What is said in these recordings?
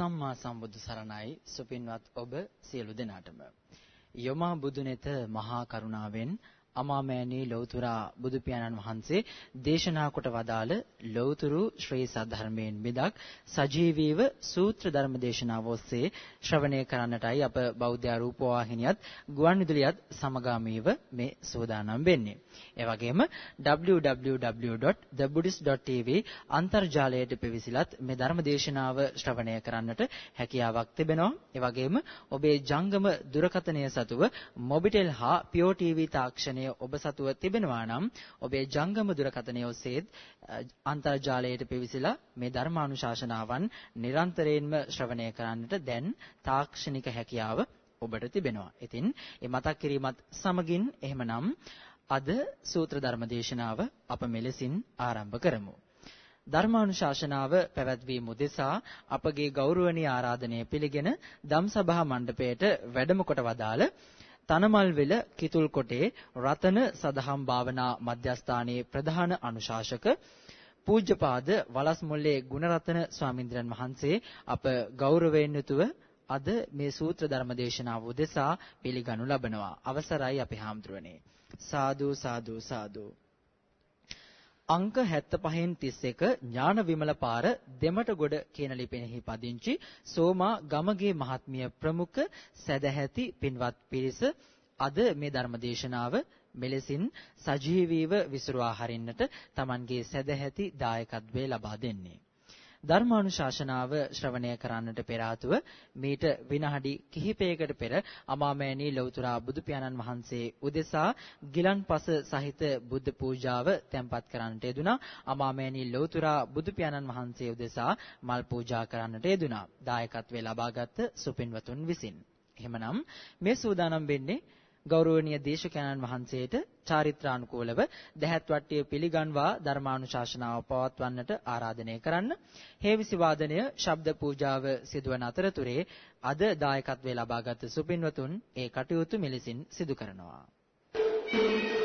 සම්මා සම්බුදු සරණයි. සුපින්වත් ඔබ සියලු දෙනාටම. යොමා බුදුනෙත මහා කරුණාවෙන් අමාමෑණී ලෞතුරා බුදු පියාණන් වහන්සේ දේශනා කොට වදාළ ලෞතුරු ශ්‍රී සද්ධර්මයෙන් මිදක් සජීවීව සූත්‍ර ධර්ම දේශනාව ඔස්සේ ශ්‍රවණය කරන්නටයි අප බෞද්ධ රූපවාහිනියත් ගුවන්විදුලියත් සමගාමීව මේ සෝදානම් වෙන්නේ. ඒ වගේම www.thebuddhist.tv අන්තර්ජාලයට පිවිසිලත් මේ ධර්ම දේශනාව ශ්‍රවණය කරන්නට හැකියාවක් තිබෙනවා. ඒ වගේම ඔබේ ජංගම දුරකථනය සතුව මොබිටෙල් හා පියෝ ටීවී තාක්ෂණය දුරකථනය ඔබ සතුව තිබෙනවා නම් ඔබේ ජංගම දුරකථනය ඔස්සේ අන්තර්ජාලයට පිවිසලා මේ ධර්මානුශාසනාවන් නිරන්තරයෙන්ම ශ්‍රවණය කරන්නට දැන් තාක්ෂණික හැකියාව ඔබට තිබෙනවා. ඉතින් මේ මතක් කිරීමත් සමගින් එහෙමනම් අද සූත්‍ර ධර්ම දේශනාව අප මෙලෙසින් ආරම්භ කරමු. ධර්මානුශාසනාව පැවැත්වීම උදෙසා අපගේ ගෞරවනීය ආරාධනය පිළිගෙන ධම්සභා මණ්ඩපයට වැඩම කොට වදාළ තනමල්වෙල කිතුල්කොටේ රතන සදහම් භාවනා මධ්‍යස්ථානයේ ප්‍රධාන අනුශාසක පූජ්‍යපාද වලස්මුල්ලේ ගුණරතන ස්වාමින්ද්‍රයන් වහන්සේ අප ගෞරවයෙන් යුතුව අද මේ සූත්‍ර ධර්ම දේශනාව උදෙසා පිළිගනු ලබනවා. අවසරයි අපේ හාමුදුරනේ. සාදු සාදු සාදු. අංක 75න් 31 ඥාන විමල පාර දෙමටගොඩ කියන ලිපිනෙහි පදිංචි සෝමා ගමගේ මහත්මිය ප්‍රමුඛ සදැහැති පින්වත් පිරිස. අද මේ ධර්ම දේශනාව මෙලෙසින් සජීවීව විසුරුවා හරින්නට Tamanගේ සදැහැති දායකත්වය ලබා දෙන්නේ. ධර්මානුශාසනාව ශ්‍රවණය කරන්නට පෙර ආතුව මීට විනාඩි කිහිපයකට පෙර අමාමෑණී ලෞතුරා බුදු පියාණන් වහන්සේ උදෙසා ගිලන්පස සහිත බුද්ධ පූජාව තැන්පත් කරන්නට යෙදුනා අමාමෑණී ලෞතුරා බුදු පියාණන් වහන්සේ උදෙසා මල් පූජා කරන්නට යෙදුනා දායකත්වයේ ලබාගත් සුපින්වතුන් විසින්. එහෙමනම් මේ සූදානම් වෙන්නේ ගෞරවනීය දේශකයන්න් වහන්සේට චාරිත්‍රානුකූලව දැහැත් වට්ටිය පිළිගන්වා ධර්මානුශාසනාව පවත්වන්නට ආරාධනය කරන්න. හේවිසි වාදනය ශබ්ද පූජාව සිදුවන අතරතුරේ අද දායකත්වයේ ලබාගත් සුපින්වතුන් ඒ කටයුතු මෙලෙසින් සිදු කරනවා. Thank you.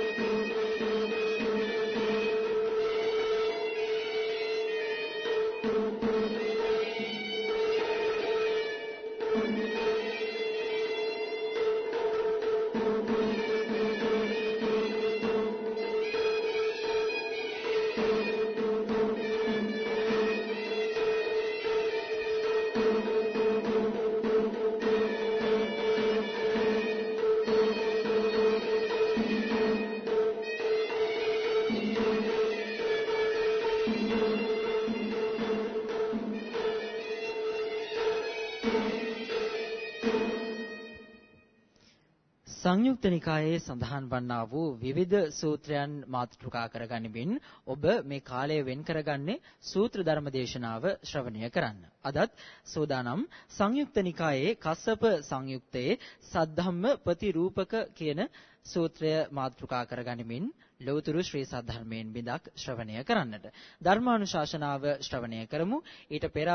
සංයුක්ත නිකායේ සඳහන් වන්නා වූ විවිධ සූත්‍රයන් මාතෘකා කරගනිමින් ඔබ මේ කාලය වෙන් කරගන්නේ සූත්‍ර ධර්ම දේශනාව ශ්‍රවණය කරන්න. අදත් සෝදානම් සංයුක්ත නිකායේ කස්සප සංයුක්තයේ සද්ධම්ම ප්‍රතිරූපක කියන සූත්‍රය මාතෘකා කරගනිමින් ලෞතර ශ්‍රී සද්ධර්මයෙන් බිඳක් ශ්‍රවණය කරන්නට. ධර්මානුශාසනාව ශ්‍රවණය කරමු. ඊට පෙර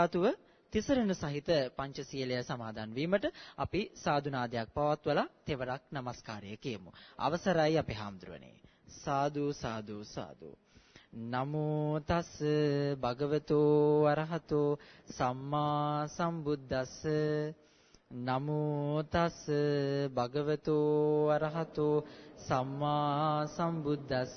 තිසරණ සහිත පංචශීලය සමාදන් වීමට අපි සාදුනාදයක් පවත්වලා තෙවරක් নমස්කාරය කියමු. අවසරයි අපේ හාමුදුරනේ. සාදු සාදු සාදු. නමෝ තස් භගවතෝ අරහතෝ සම්මා සම්බුද්දස්ස නමෝ තස් භගවතෝ අරහතෝ සම්මා සම්බුද්දස්ස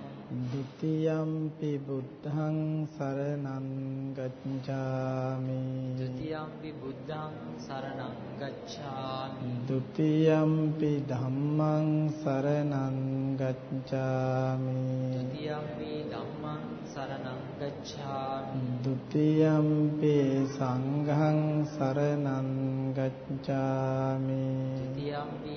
ဒုတိယံ පි බුද්ධං සරණං ගච්ඡාමි ဒုတိယံ පි බුද්ධං සරණං ගච්ඡාමි ဒုတိယံ පි ධම්මං සරණං ගච්ඡාමි ဒုတိယံ පි ධම්මං සරණං ගච්ඡාමි ဒုတိယံ පි සංඝං සරණං ගච්ඡාමි ဒုတိယံ පි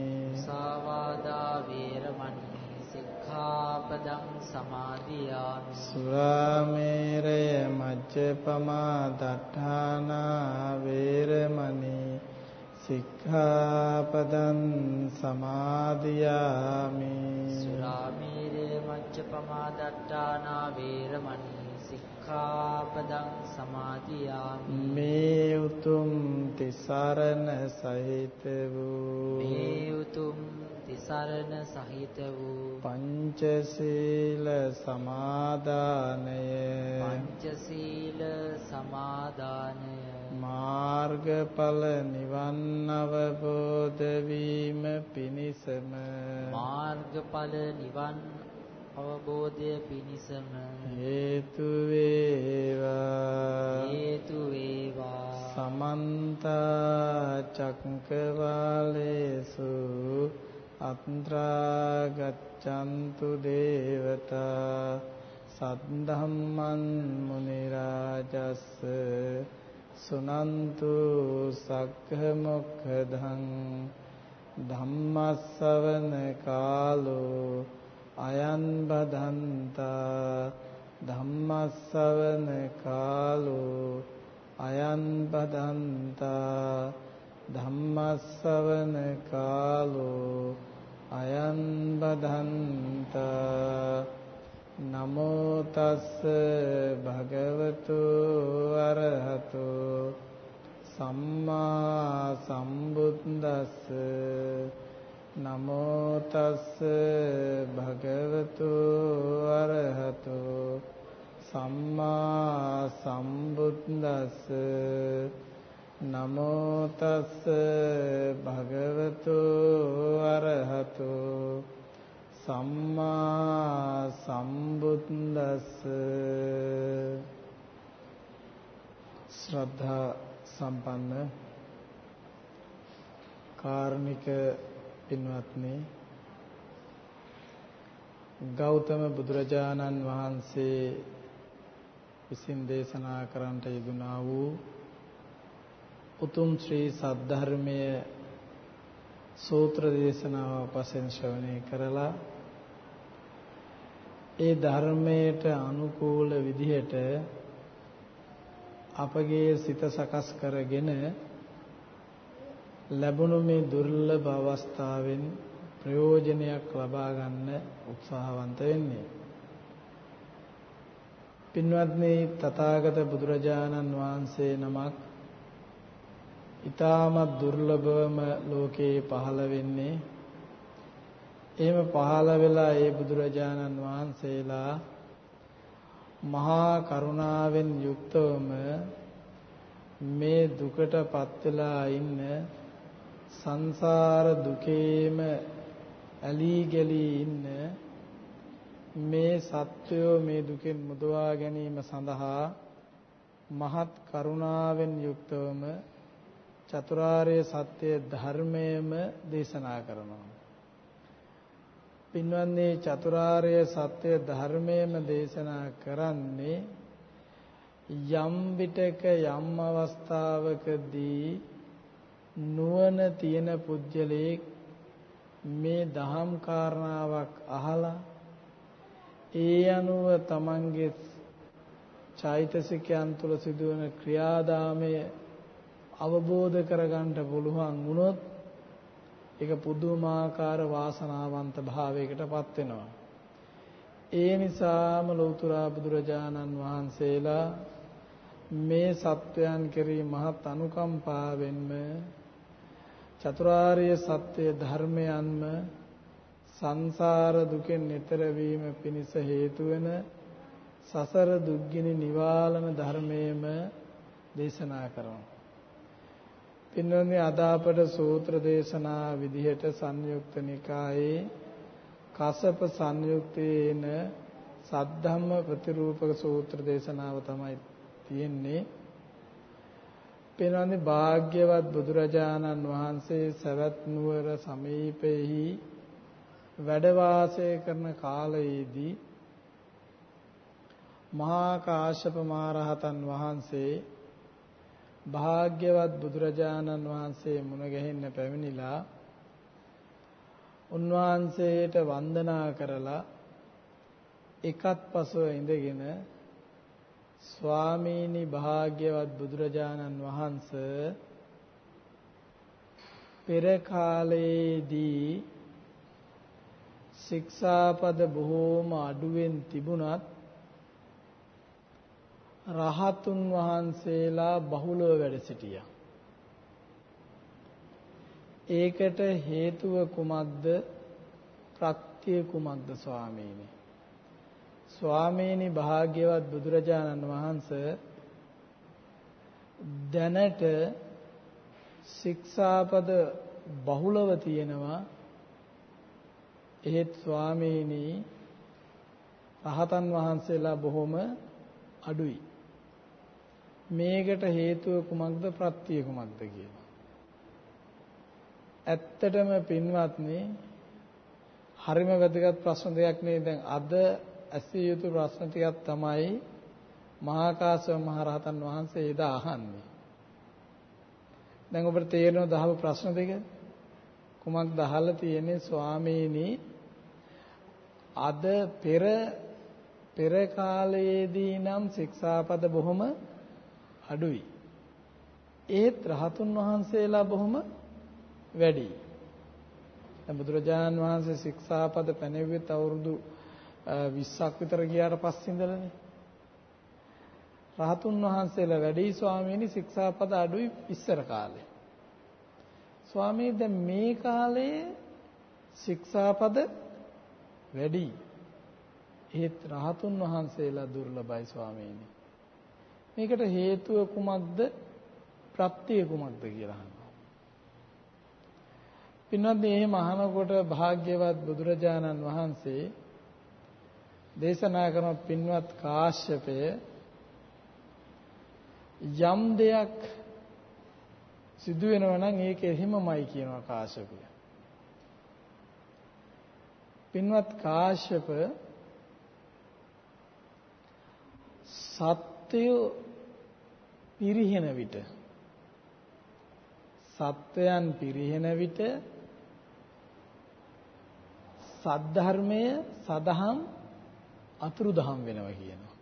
සික්ඛාපදං සමාදියාමි සුරාමේරය මජ්ජපමා දට්ඨානා වේරමණී සික්ඛාපදං සමාදියාමි සුරාමේරය මච්චපමා දට්ඨානා වේරමණී සික්ඛාපදං සමාදියාමි මේ උතුම් තිසරණ සහිත වූ මේ උතුම් තිසරණ සහිත වූ පංචශීල සමාදානය. පංචශීල සමාදානය. මාර්ගඵල නිවන් අවබෝධ වීම පිණිසම. මාර්ගඵල නිවන් අවබෝධය පිණිසම. හේතු වේවා. හේතු වේවා. සමන්ත චක්කවාලේසු අත්‍රා ගච්ඡන්තු දේවතා සද්ධම්මන් මුනි රාජස් සුනන්තු සග්ග මොක්ඛදං ධම්මස්සවන කාලෝ අයන් බදන්තා ධම්මස්සවන කාලෝ අයන් බදන්තා ධම්මස්සවන කාලෝ අයන් බදන්තා නමෝ තස්ස භගවතු අරහතු සම්මා සම්බුද්දස්ස නමෝ තස්ස භගවතු අරහතු සම්මා සම්බුද්දස්ස නමෝ තස්ස භගවතු අරහතු සම්මා සම්බුද්දස්ස ශ්‍රද්ධා සම්පන්න කාර්මික පින්වත්නි ගෞතම බුදුරජාණන් වහන්සේ විසින් දේශනා කරන්නට යෙදුනා වූ උතුම් ශ්‍රී සද්ධර්මය සූත්‍ර දේශනාව පසෙන් ශ්‍රවණය කරලා ඒ ධර්මයට අනුකූල විදිහට අපගේ සිත සකස් කරගෙන ලැබුණු මේ දුර්ලභ අවස්ථාවෙන් ප්‍රයෝජනයක් ලබා ගන්න උත්සාහවන්ත වෙන්නේ. පින්වත්නි තථාගත බුදුරජාණන් වහන්සේ නමක් ඊටමත් දුර්ලභවම ලෝකේ පහළ වෙන්නේ. එහෙම පහළ වෙලා ඒ බුදුරජාණන් වහන්සේලා මහා කරුණාවෙන් යුක්තවම මේ දුකටපත් වෙලා ඉන්න සංසාර දුකේම ඇලී ගලී ඉන්න මේ සත්වයෝ මේ දුකෙන් මුදවා ගැනීම සඳහා මහත් කරුණාවෙන් යුක්තවම චතුරාර්ය සත්‍ය ධර්මයේම දේශනා කරනවා. පින්වත්නි චතුරාර්ය සත්‍ය ධර්මයේම දේශනා කරන්නේ යම් විටක යම් අවස්ථාවකදී නුවණ තියෙන පුජ්‍යලෙක් මේ දහම් කාරණාවක් අහලා ඒ අනුව තමන්ගේ චෛතසිකයන් තුළ සිදුවන ක්‍රියාදාමය අවබෝධ කරගන්න පුළුවන් වුණොත් ඒක පුදුමාකාර වාසනාවන්ත භාවයකටපත් වෙනවා. ඒ නිසාම ලෞතර බුදුරජාණන් වහන්සේලා මේ සත්වයන් කෙරෙහි මහත් අනුකම්පාවෙන්ම චතුරාර්ය සත්‍ය ධර්මයන්ම සංසාර දුකෙන් එතර වීම පිණිස හේතු වෙන සසර දුක්ගිනි නිවාලන ධර්මයේම දේශනා කරනවා. පින්වත්නි අද අපට සූත්‍ර දේශනා විදිහට සංයුක්ත නිකායේ කසප සංයුක්තේන සද්ධම්ම ප්‍රතිරූපක සූත්‍ර දේශනාව තමයි තියෙන්නේ. පින්වත්නි භාග්‍යවත් බුදුරජාණන් වහන්සේ සවැත් නුවර සමීපෙහි වැඩ වාසය කරන කාලයේදී මහා කාශ්‍යප මහරහතන් වහන්සේ භාග්‍යවත් බුදුරජාණන් වහන්සේ මුණ ගැහෙන්න පැමිණිලා උන්වහන්සේට වන්දනා කරලා එකත් පසුව ඉඳගෙන ස්වාමීනි භාග්‍යවත් බුදුරජාණන් වහන්ස පෙර කාලයේදී ශික්ෂාපද බොහෝම අඩුවෙන් තිබුණත් රහතුන් වහන්සේලා බහුලව වැඩ සිටියා. ඒකට හේතුව කුමක්ද? ප්‍රත්‍ය කුමක්ද ස්වාමීනි? ස්වාමීනි භාග්‍යවත් බුදුරජාණන් වහන්සේ දැනට ශික්ෂාපද බහුලව තියෙනවා එහෙත් ස්වාමීනි රහතන් වහන්සේලා බොහොම අඩුයි මේකට හේතුව කුමක්ද ප්‍රත්‍ය කුමක්ද කියලා ඇත්තටම පින්වත්නි හරිම වැදගත් ප්‍රශ්න දෙයක් නේ දැන් අද ඇසිය යුතු ප්‍රශ්න ටිකක් තමයි මහා කාශ්‍යප මහ රහතන් වහන්සේ එදා අහන්නේ. දැන් ඔබට තේරෙනවද අහපු ප්‍රශ්න දෙක? කුමක්ද අහලා තියෙන්නේ ස්වාමීනි අද පෙර පෙර කාලයේදී නම් ශික්ෂාපද බොහොම අඩුයි. ඒත් රහතුන් වහන්සේලා බොහොම වැඩි. දැන් බුදුරජාන් වහන්සේ ශික්ෂාපද පැනෙව්වෙත් අවුරුදු 20ක් විතර ගියාට පස්සේ ඉඳලානේ. රහතුන් වහන්සේලා වැඩි ස්වාමීනි ශික්ෂාපද අඩුයි ඉස්සර කාලේ. ස්වාමී දැන් මේ කාලේ ශික්ෂාපද වැඩි. ඒත් රහතුන් වහන්සේලා දුර්ලභයි ස්වාමීනි. මේකට හේතුව කුමක්ද? ප්‍රත්‍ය කුමක්ද කියලා අහනවා. පින්වත් මේ මහානකොට භාග්‍යවත් බුදුරජාණන් වහන්සේ දේශනා කරන පින්වත් කාශ්‍යපය යම් දෙයක් සිදු වෙනවා නම් ඒක එහෙමමයි කියනවා කාශ්‍යපය. පින්වත් කාශ්‍යප සත්‍යය පිරිහෙන විට සත්වයන් පිරිහෙන විට සද්ධර්මය සදහම් අතුරුදහම් වෙනවා කියනවා.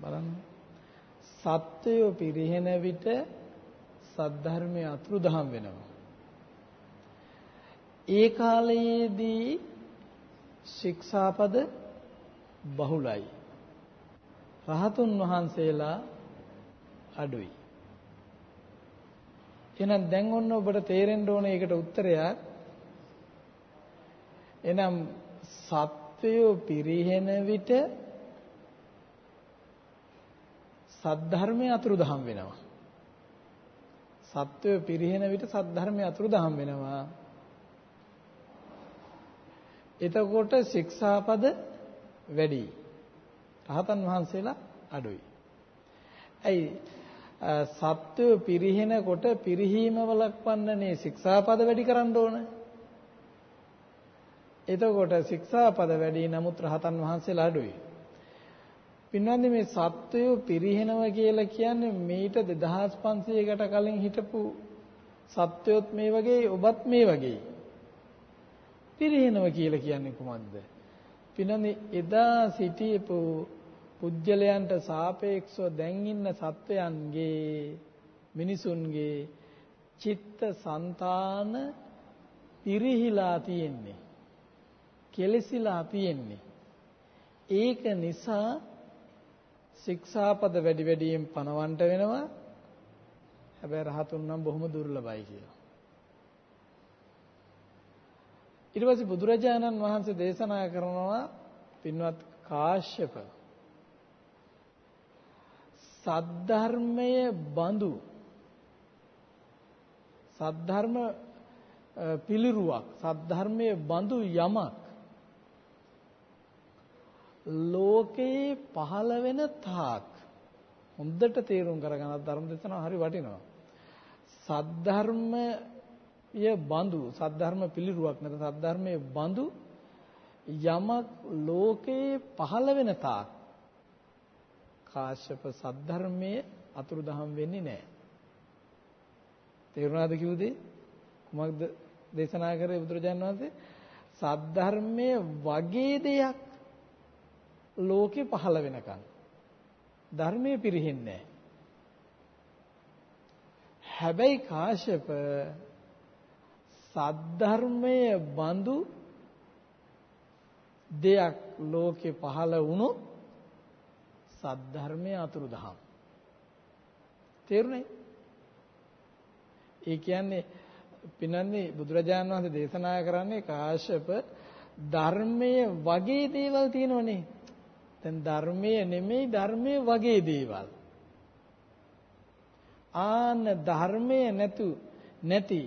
බලන්න. සත්‍යය පිරිහෙන විට සද්ධර්මයේ අතුරුදහම් වෙනවා. ඒ කාලයේදී ශික්ෂාපද බහුලයි. රහතුන් වහන්සේලා අඩුයි. එහෙනම් දැන් ඔන්න ඔබට තේරෙන්න ඕනේ ඒකට උත්තරයක්. එනම් සත් සත්වයෝ පිරිහෙන විට සද්ධර්මයේ අතුරුදහම් වෙනවා. සත්වයෝ පිරිහෙන විට සද්ධර්මයේ අතුරුදහම් වෙනවා. එතකොට ශික්ෂාපද වැඩි. රහතන් වහන්සේලා අඩුයි. ඇයි සත්වයෝ පිරිහෙනකොට පිරිහීම වළක්වන්නනේ ශික්ෂාපද වැඩි කරන්න ඕනේ. එතකොට ශික්ෂාපද වැඩි නමුත් රහතන් වහන්සේලා අඩුයි. පින්වන්දි මේ සත්වය පිරිහෙනවා කියලා කියන්නේ මීට 2500කට කලින් හිටපු සත්වයොත් මේ වගේ ඔබත් මේ වගේ. පිරිහෙනවා කියලා කියන්නේ කොහොමද? පින්වන්දි එදා සිටියපු පුජ්‍යලයන්ට සාපේක්ෂව දැන් ඉන්න සත්වයන්ගේ මිනිසුන්ගේ චිත්ත સંතාන පිරිහිලා තියෙන්නේ. කෙලසිලා තියෙන්නේ. ඒක නිසා ශික්ෂාපද වැඩි වැඩියෙන් පනවන්න වෙනවා. හැබැයි රහතුන් නම් බොහොම දුර්ලභයි කියලා. ඊට පස්සේ බුදුරජාණන් වහන්සේ දේශනා කරනවා පින්වත් කාශ්‍යප සද්ධර්මයේ බඳු සද්ධර්ම පිළිරුවක් සද්ධර්මයේ බඳු යමක් ලෝකේ පහළ වෙන තාක් හොඳට තේරුම් කරගන්න ධර්ම දේශනාව හරි වටිනවා. සද්ධර්මය බඳු සද්ධර්ම පිළිරුවක් නැත්නම් සද්ධර්මයේ බඳු යමක් ලෝකේ පහළ වෙන තාක් කාශ්‍යප සද්ධර්මයේ අතුරුදහන් වෙන්නේ නැහැ. තේරුණාද කිව්වේ? කුමක්ද දේශනා කරේ බුදුරජාණන් වහන්සේ? සද්ධර්මයේ වගේ දෙයක් ලෝකේ පහළ වෙනකන් ධර්මයේ පිරෙන්නේ හැබැයි කාශ්‍යප සද්ධර්මයේ බඳු දෙයක් ලෝකේ පහළ වුණොත් සද්ධර්මයේ අතුරුදහන් තේරුණේ? ඒ කියන්නේ පිනන්නේ බුදුරජාණන් වහන්සේ දේශනා කරන්නේ කාශ්‍යප ධර්මයේ වගේ දේවල් තියෙනවනේ. දැන් ධර්මයේ නෙමෙයි ධර්මයේ වගේ දේවල්. ආන ධර්මයේ නැතු නැති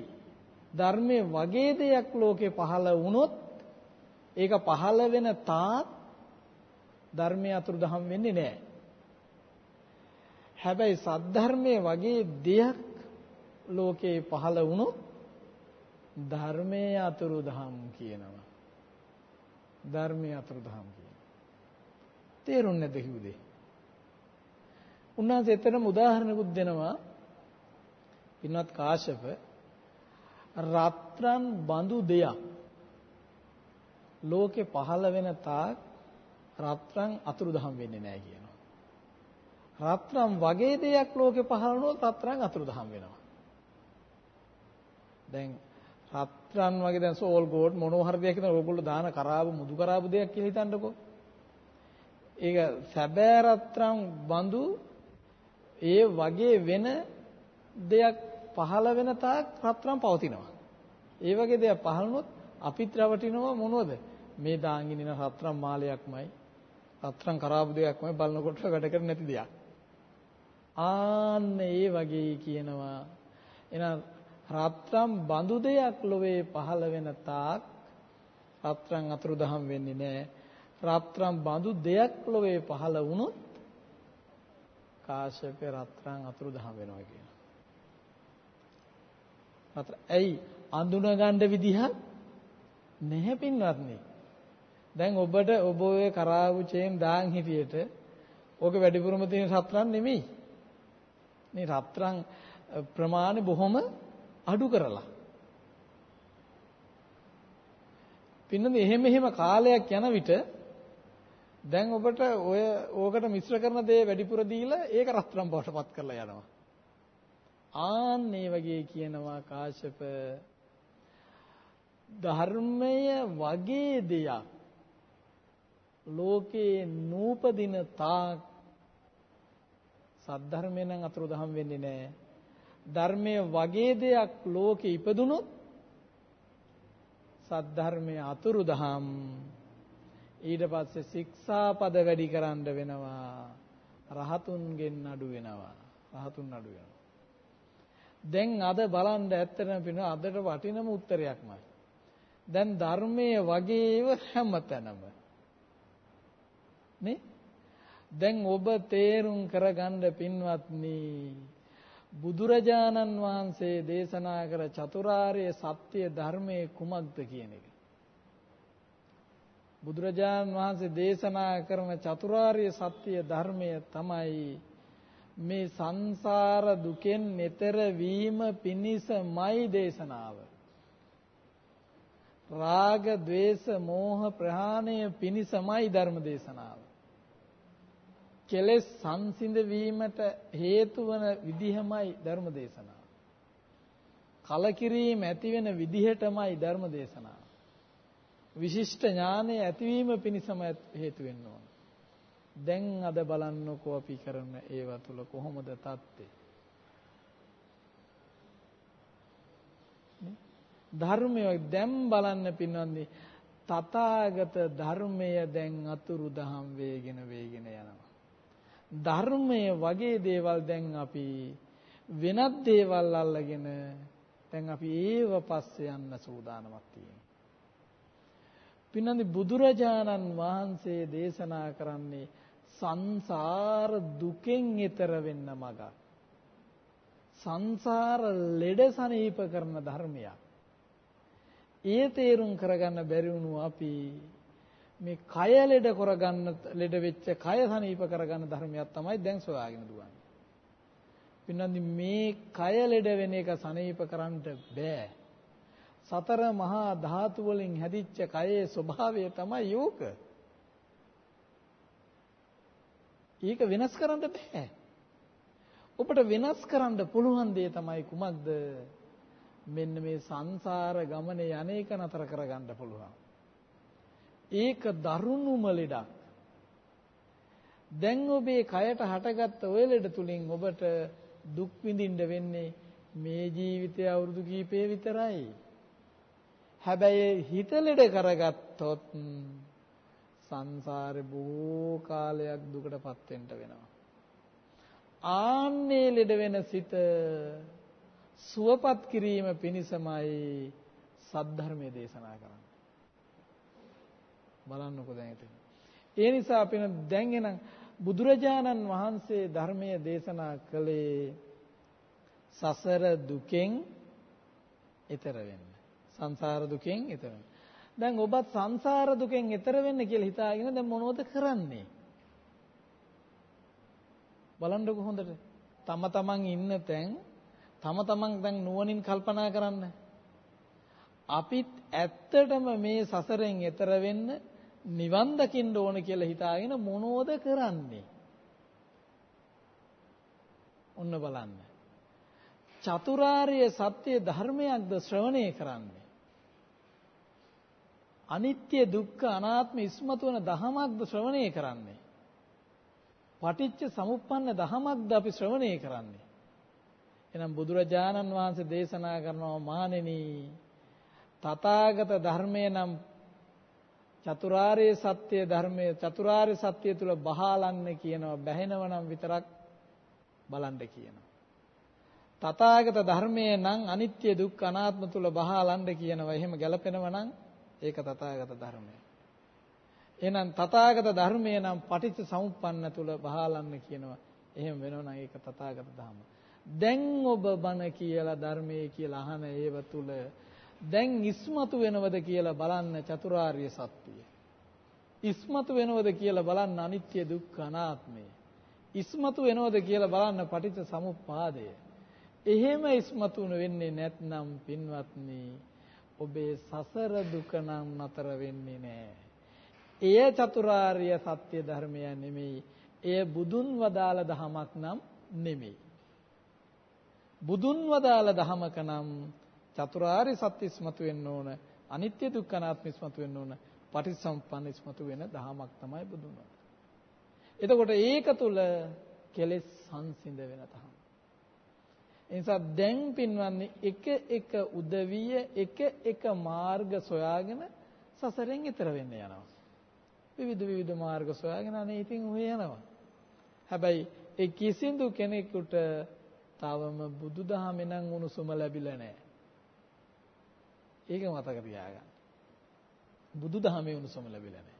ධර්මයේ වගේ දෙයක් ලෝකේ පහළ වුණොත් ඒක පහළ වෙන තාක් ධර්මයේ අතුරුදහන් වෙන්නේ නැහැ. හැබැයි සද්ධර්මයේ වගේ දෙයක් ලෝකේ පහළ වුණොත් ධර්මයේ අතුරුදහන් කියනවා. ධර්මයේ අතුරුදහන් කියනවා. තේරුන්නේ නැද්ද කිව්වේ? උන්වහන්සේ එතරම් උදාහරණකුත් දෙනවා. පින්වත් කාශ්‍යප රත්රන් බඳු දෙයක් ලෝකේ පහළ වෙන තාක් රත්රන් අතුරුදහන් වෙන්නේ නැහැ කියනවා. රත්රන් වගේ දෙයක් ලෝකේ පහළ වුණොත් රත්රන් අතුරුදහන් වෙනවා. දැන් රත්රන් වගේ දැන් සෝල් ගෝල්ඩ් මොනවා හරි දෙයක් කියන ඕගොල්ලෝ දාන කරාබ මුදු කරාබ දෙයක් කියලා හිතන්නකෝ. ඒක සැබෑ රත්රන් බඳු ඒ වගේ වෙන දෙයක් පහළ වෙන තාක් රත්රන් පවතිනවා. ඒ වගේ දෙයක් පහළ වුණොත් අපිත් රවටිනවා මොනවද? මේ දාංගිනින රත්රන් මාලයක්මයි රත්රන් කරාබු දෙයක්මයි බලනකොට වැඩ කර නැති දෙයක්. ආන්න ඒ වගේ කියනවා. එහෙනම් රත්රන් බඳු දෙයක් ලොවේ පහළ වෙන තාක් රත්රන් අතුරුදහන් වෙන්නේ නැහැ. රත්රන් බඳු දෙයක් ලොවේ පහළ වුණොත් කාශ්‍යප රත්රන් අතුරුදහන් වෙනවා කියනවා. රත්ර ඇයි අඳුන ගන්න විදිහක් නැහැ පින්වත්නි. දැන් ඔබට ඔබ ඔය කරාවු චේන් දාන් හිටියට ඕක වැඩිපුරම තියෙන රත්රන් නෙමෙයි. මේ රත්රන් ප්‍රමාණය බොහොම අඩු කරලා. පින්නද එහෙම එහෙම කාලයක් යන විට දැන් ඔබට ඔය ඕකට මිශ්‍ර කරන දේ වැඩිපුර දීලා ඒක රත්රන් බවට පත් කරලා යනවා. ආන් මේ වගේ කියනවා කාශ්‍යප ධර්මය වගේ දෙයක් ලෝකේ නූපදින තාක් සද්ධර්මයෙන් නම් අතුරුදහන් වෙන්නේ නැහැ. ධර්මයේ වගේ දෙයක් ලෝකේ ඉපදුනොත් සද්ධර්මයේ අතුරුදහම් ඊට පස්සේ ශික්ෂාපද වැඩි කරන්න වෙනවා. රහතුන්ගෙන් අඩු වෙනවා. රහතුන් අඩු වෙනවා. දැන් අද බලන්න ඇත්තටම පින අදට වටිනම උත්තරයක්මයි. දැන් ධර්මයේ වගේව හැමතැනම නේ දැන් ඔබ තේරුම් කරගන්න පින්වත්නි බුදුරජාණන් වහන්සේ දේශනා කර චතුරාර්ය සත්‍ය ධර්මයේ කුමක්ද කියන එක බුදුරජාණන් වහන්සේ දේශනා කරන චතුරාර්ය සත්‍ය ධර්මය තමයි මේ සංසාර දුකෙන් එතර වීම පිණිසමයි දේශනාව. රාග, ద్వේෂ, මෝහ ප්‍රහාණය පිණිසමයි ධර්ම දේශනාව. කෙලෙස් සංසිඳ වීමට හේතු වන විදිහමයි ධර්ම දේශනාව. කලකිරීම ඇති වෙන විදිහටමයි ධර්ම දේශනාව. විශිෂ්ට ඥානය ඇතිවීම පිණිසම හේතු වෙන්න ඕන. දැන් අද බලන්නකෝ අපි කරන ඒව තුල කොහොමද තත්ත්වේ? ධර්මය දැන් බලන්න පින්වන්දි තථාගත ධර්මය දැන් අතුරු දහම් වේගෙන වේගෙන යනවා. ධර්මය වගේ දේවල් දැන් අපි වෙනත් දේවල් අල්ලගෙන දැන් අපි ඒව පස්සේ යන්න සූදානමක් තියෙනවා. පින්නන්දි බුදුරජාණන් වහන්සේ දේශනා කරන්නේ සංසාර දුකෙන් ඈතර වෙන්න මගක්. සංසාර ලෙඩ සනීප කරන ධර්මයක්. ඒ තේරුම් කරගන්න බැරි වුණු අපි මේ කය ලෙඩ කරගන්න ලෙඩ වෙච්ච කය සනීප කරගන්න ධර්මයක් තමයි දැන් සොයාගෙන දුවන්නේ. පින්නන්දි මේ කය ලෙඩ වෙන එක සනීප කරන්න බෑ. සතර මහා ධාතු වලින් හැදිච්ච කයේ ස්වභාවය තමයි යෝක. ඒක වෙනස් කරන්න බෑ. ඔබට වෙනස් කරන්න පුළුවන් දේ තමයි කුමක්ද? මෙන්න මේ සංසාර ගමනේ යන්නේක නතර කරගන්න පුළුවන්. ඒක දරුණුම ලෙඩක්. දැන් ඔබේ කයට හටගත්ත ඔය ලෙඩ තුලින් ඔබට දුක් විඳින්න වෙන්නේ මේ ජීවිතයේ අවුරුදු කීපය විතරයි. හැබැයි හිත ලෙඩ කරගත්තොත් සංසාරේ බොහෝ කාලයක් දුකටපත් වෙන්න වෙනවා. ආන්නේ ලෙඩ වෙන සිත සුවපත් කිරීම පිණිසමයි සද්ධර්මයේ දේශනා කරන්නේ. බලන්නකෝ දැන් ඉතින්. ඒ නිසා අපි දැන් එන බුදුරජාණන් වහන්සේ ධර්මයේ දේශනා කළේ සසර දුකෙන් ඈතර වෙන්න. සංසාර දුකෙන් ඈතර වෙන්න. දැන් ඔබත් සංසාර දුකෙන් ඈතර වෙන්න කියලා හිතාගෙන දැන් මොනවද කරන්නේ? බලන්නකො හොඳට. තම තමන් ඉන්න තැන් තම තමන් දැන් නුවණින් කල්පනා කරන්න. අපිත් ඇත්තටම මේ සසරෙන් ඈතර වෙන්න නිවන් දකින්න ඕන කියලා හිතාගෙන මොනවද කරන්නේ? ඔන්න බලන්න. චතුරාර්ය සත්‍ය ධර්මයක්ද ශ්‍රවණය කරන්නේ. අනිත්‍ය දුක්ඛ අනාත්ම ඉස්මතු වන දහමක්ද ශ්‍රවණය කරන්නේ. පටිච්ච සමුප්පන්න දහමක්ද අපි ශ්‍රවණය කරන්නේ. එහෙනම් බුදුරජාණන් වහන්සේ දේශනා කරනවා මානෙනි තථාගත ධර්මය නම් චතුරාර්ය සත්‍ය ධර්මයේ චතුරාර්ය සත්‍ය තුල බහාලන්න කියනවා බැහැනව නම් විතරක් බලන්න කියනවා. තථාගත ධර්මයේ නම් අනිත්‍ය දුක්ඛ අනාත්ම තුල බහාලන්න කියනවා. එහෙම ගැලපෙනව නම් ඒක තථාගත ධර්මය. එහෙනම් තථාගත ධර්මයේ නම් පටිච්ච සමුප්පන්න තුල බහාලන්න කියනවා. එහෙම වෙනව නම් ඒක තථාගත ධර්ම. දැන් ඔබ බණ කියලා ධර්මයේ කියලා අහන ඒව තුල දැන් ඉස්මතු වෙනවද කියලා බලන්න චතුරාර්ය සත්‍යය. ඉස්මතු වෙනවද කියලා බලන්න අනිත්‍ය දුක්ඛ අනාත්මය. ඉස්මතු වෙනවද කියලා බලන්න පටිච්ච සමුප්පාදය. එහෙම ඉස්මතු වෙන්නේ නැත්නම් පින්වත්නි ඔබේ සසර දුක නම් නතර වෙන්නේ නැහැ. එය චතුරාර්ය සත්‍ය ධර්මය නෙමෙයි. එය බුදුන් වදාළ දහමක් නම් නෙමෙයි. බුදුන් වදාළ දහමක නම් චතුරාර්ය සත්‍ය ඉස්මතු වෙන්න ඕන අනිත්‍ය දුක්ඛ අනාත්ම ඉස්මතු වෙන්න ඕන පටිච්චසමුප්පන්න ඉස්මතු වෙන දහමක් තමයි බුදුන් එතකොට ඒක තුල කෙලෙස් සංසිඳ වෙන තහම. එනිසා දැන් පින්වන්නේ එක එක උදවිය එක එක මාර්ග සොයාගෙන සසරෙන් ඈතර වෙන්න යනවා. විවිධ විවිධ මාර්ග සොයාගෙන අනේ ඉතින් ඔය යනවා. හැබැයි ඒ කිසිදු කෙනෙකුට තවම බුදුදහමෙන් නම් උණුසුම ලැබිලා නැහැ. ඒක මතක තියාගන්න. බුදුදහමේ උණුසුම ලැබිලා නැහැ.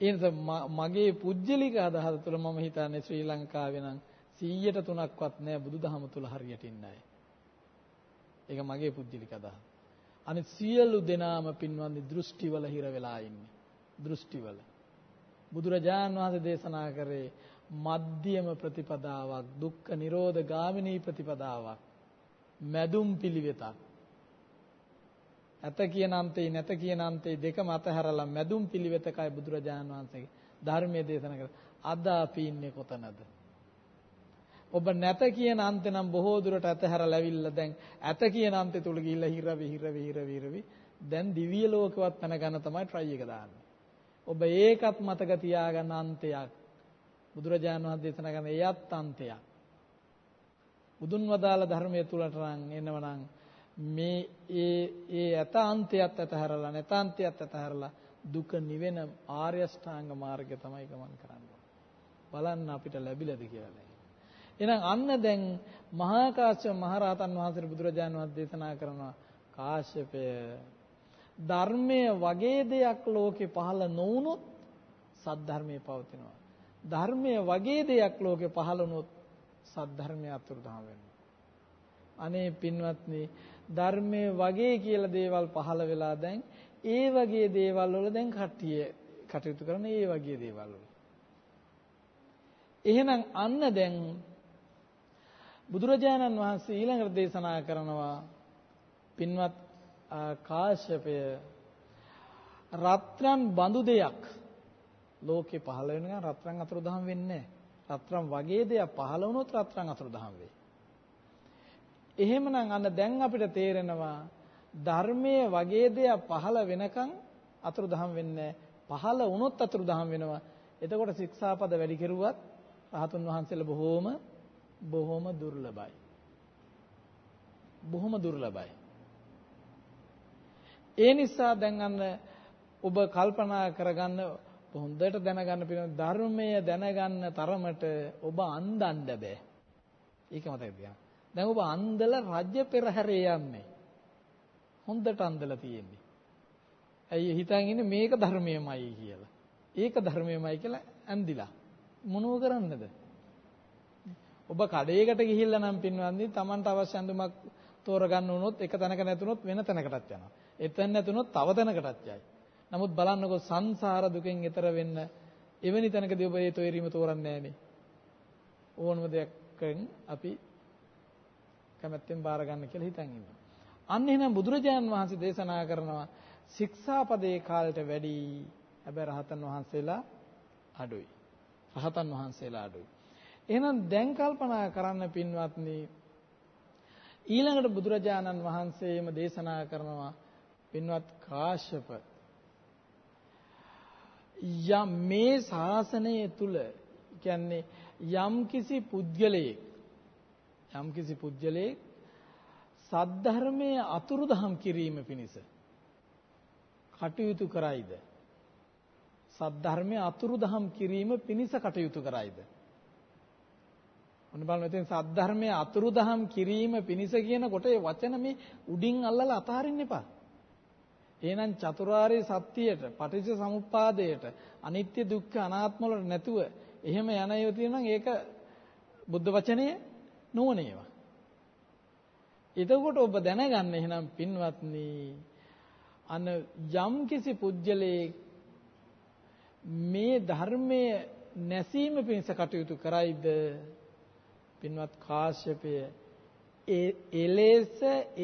ඒ නිසා මගේ පුජ්‍යලික අදහස තුළ මම හිතන්නේ ශ්‍රී ලංකාවේ නම් 100ට 3ක්වත් නැහැ බුදුදහම තුළ හරියට ඉන්න අය. ඒක මගේ පුජ්‍යලික අදහස. අනිත් සියලු දෙනාම පින්වන්දි දෘෂ්ටිවල හිර වෙලා ඉන්නේ. දෘෂ්ටිවල. බුදුරජාන් වහන්සේ දේශනා කරේ මධ්‍යම ප්‍රතිපදාවක් දුක්ඛ නිරෝධ ගාමිනී ප්‍රතිපදාවක් මැදුම් පිළිවෙතක් ඇත කියන අන්තේ නැත කියන අන්තේ දෙකම අතහැරලා මැදුම් පිළිවෙතකයි බුදුරජාණන් වහන්සේගේ ධර්මයේ දේශනා කර අද අපි ඉන්නේ කොතනද? ඔබ නැත කියන අන්තේ නම් බොහෝ දුරට අතහැරලා ඇවිල්ලා දැන් ඇත කියන අන්තේ තුල ගිහිල්ලා හිරවි හිරවි හිරවි හිරවි. දැන් දිව්‍ය ලෝකවත් පැන ගන්න තමයි try එක දාන්නේ. ඔබ ඒකත් මතක තියාගන්න අන්තයක්. බුදුරජාණන් වහන්සේ දේශනා කරන එයත් අන්තයක්. බුදුන් වදාළ ධර්මයේ තුලට නම් එනවනම් මේ ඒ ඒ ඇත අන්තයත් ඇතහැරලා නැතාන්තයත් ඇතහැරලා දුක නිවෙන ආර්ය ශ්‍රාංග මාර්ගය තමයි ගමන් කරන්නේ. බලන්න අපිට ලැබිලාද කියලා දැන්. එහෙනම් අන්න දැන් මහා කාශ්‍යප මහරහතන් වහන්සේ බුදුරජාණන් වහන්සේ දේශනා කරනවා කාශ්‍යපය ධර්මයේ වගේ දෙයක් ලෝකේ පහළ නොවුනොත් සද්ධර්මයේ පවතිනවා. ධර්මයේ වගේ දෙයක් ලෝකේ පහළ වුණොත් සද්ධර්මය අතුරුදහන් වෙනවා. අනේ පින්වත්නි ධර්මයේ වගේ කියලා දේවල් පහළ වෙලා දැන් ඒ වගේ දේවල් වල දැන් කට්ටිය කටයුතු කරන ඒ වගේ දේවල් වල. එහෙනම් අන්න දැන් බුදුරජාණන් වහන්සේ ඊළඟට දේශනා කරනවා පින්වත් කාශ්‍යපය රත්රන් බඳු දෙයක් ලෝකේ පහළ වෙන ගමන් රත්රන් අතුරුදහන් වෙන්නේ නැහැ. රත්රන් වගේ දෙයක් පහළ වුණොත් රත්රන් අතුරුදහන් වෙයි. එහෙමනම් අන්න දැන් අපිට තේරෙනවා ධර්මයේ වගේ දෙයක් පහළ වෙනකන් අතුරුදහන් වෙන්නේ පහළ වුණොත් අතුරුදහන් වෙනවා. එතකොට ශික්ෂාපද වැඩි කෙරුවත් රහතුන් වහන්සේලා බොහෝම බොහෝම දුර්ලභයි. බොහොම දුර්ලභයි. ඒ නිසා දැන් අන්න ඔබ කල්පනා කරගන්න හොඳට දැනගන්න පිළිවන් ධර්මය දැනගන්න තරමට ඔබ අන්දන්න බෑ. ඒක මතක තියාගන්න. දැන් ඔබ අන්දලා රජ්‍ය පෙරහැරේ යන්නේ. හොඳට අන්දලා තියෙන්නේ. ඇයි හිතන් ඉන්නේ මේක ධර්මයමයි කියලා. ඒක ධර්මයමයි කියලා ඇන්දිලා. මොනව කරන්නද? ඔබ කඩේකට ගිහිල්ලා නම් පින්වන්දි Tamanට අවශ්‍ය අඳුමක් තෝරගන්න වුණොත් එක තැනක නැතුනොත් වෙන තැනකටත් යනවා. එතන නැතුනොත් තව තැනකටත් යයි. නමුත් බලන්නකො සංසාර දුකෙන් එතර වෙන්න එවැනි තැනකදී ඔබ ඒ තොይරීම තෝරන්නේ නැහනේ. ඕනම දෙයක්ෙන් අපි කැමැත්තෙන් බාර ගන්න කියලා හිතන් ඉන්නවා. අන්න එහෙනම් බුදුරජාණන් වහන්සේ දේශනා කරනවා ශික්ෂාපදේ කාලයට වැඩි හැබැයි රහතන් වහන්සේලා අඩුයි. රහතන් වහන්සේලා අඩුයි. එහෙනම් දැන් කල්පනා කරන්න පින්වත්නි ඊළඟට බුදුරජාණන් වහන්සේම දේශනා කරනවා පින්වත් කාශ්‍යප යම් මේ ශාසනය තුල කියන්නේ යම්කිසි පුද්ගලයෙක් යම්කිසි පුද්ගලයෙක් සද්ධර්මයේ අතුරුදහම් කිරීම පිණිස කටයුතු කරයිද? සද්ධර්මයේ අතුරුදහම් කිරීම පිණිස කටයුතු කරයිද? ඔන්න බලන්න එතෙන් සද්ධර්මයේ අතුරුදහම් කිරීම පිණිස කියනකොට ඒ වචන මේ උඩින් අල්ලලා අතාරින්න එපා. එහෙනම් චතුරාර්ය සත්‍යයට, පටිච්ච සමුප්පාදයට, අනිත්‍ය දුක්ඛ අනාත්ම වලට නැතුව එහෙම යන ඒවා තියෙනවා නම් ඒක බුද්ධ වචනය. නොවන ඒවා. එතකොට ඔබ දැනගන්න එහෙනම් පින්වත්නි අන යම් කිසි පුජ්‍යලේ මේ ධර්මයේ නැසීම පිණිස කටයුතු කරයිද පින්වත් කාශ්‍යපය ඒ එලෙස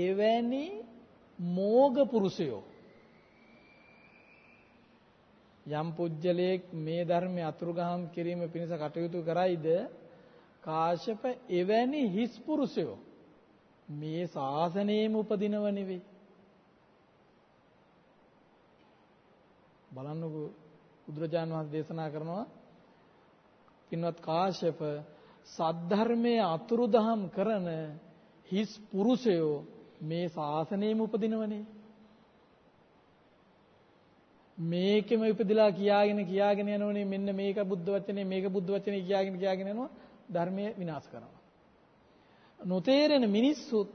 එවැනි මෝග පුරුෂයෝ යම් පුජ්‍යලයක් මේ ධර්මයේ අතුරුගහම් කිරීම පිණිස කටයුතු කරයිද කාශ්‍යප එවැනි හිස් පුරුෂයෝ මේ ශාසනයෙම උපදිනව නෙවෙයි බලන්නකෝ බුදුරජාන් වහන්සේ දේශනා කරනවා පින්වත් කාශ්‍යප සද්ධර්මයේ අතුරුදහම් කරන හිස් පුරුෂයෝ මේ ශාසනයෙම උපදිනවනේ මේකෙම ඉපදිලා කියාගෙන කියාගෙන යනෝනේ මෙන්න මේක බුද්ධ වචනේ මේක බුද්ධ වචනේ කියාගෙන කියාගෙන යනවා. ධර්මය විනාශ කරනවා. නොතේරෙන මිනිස්සුත්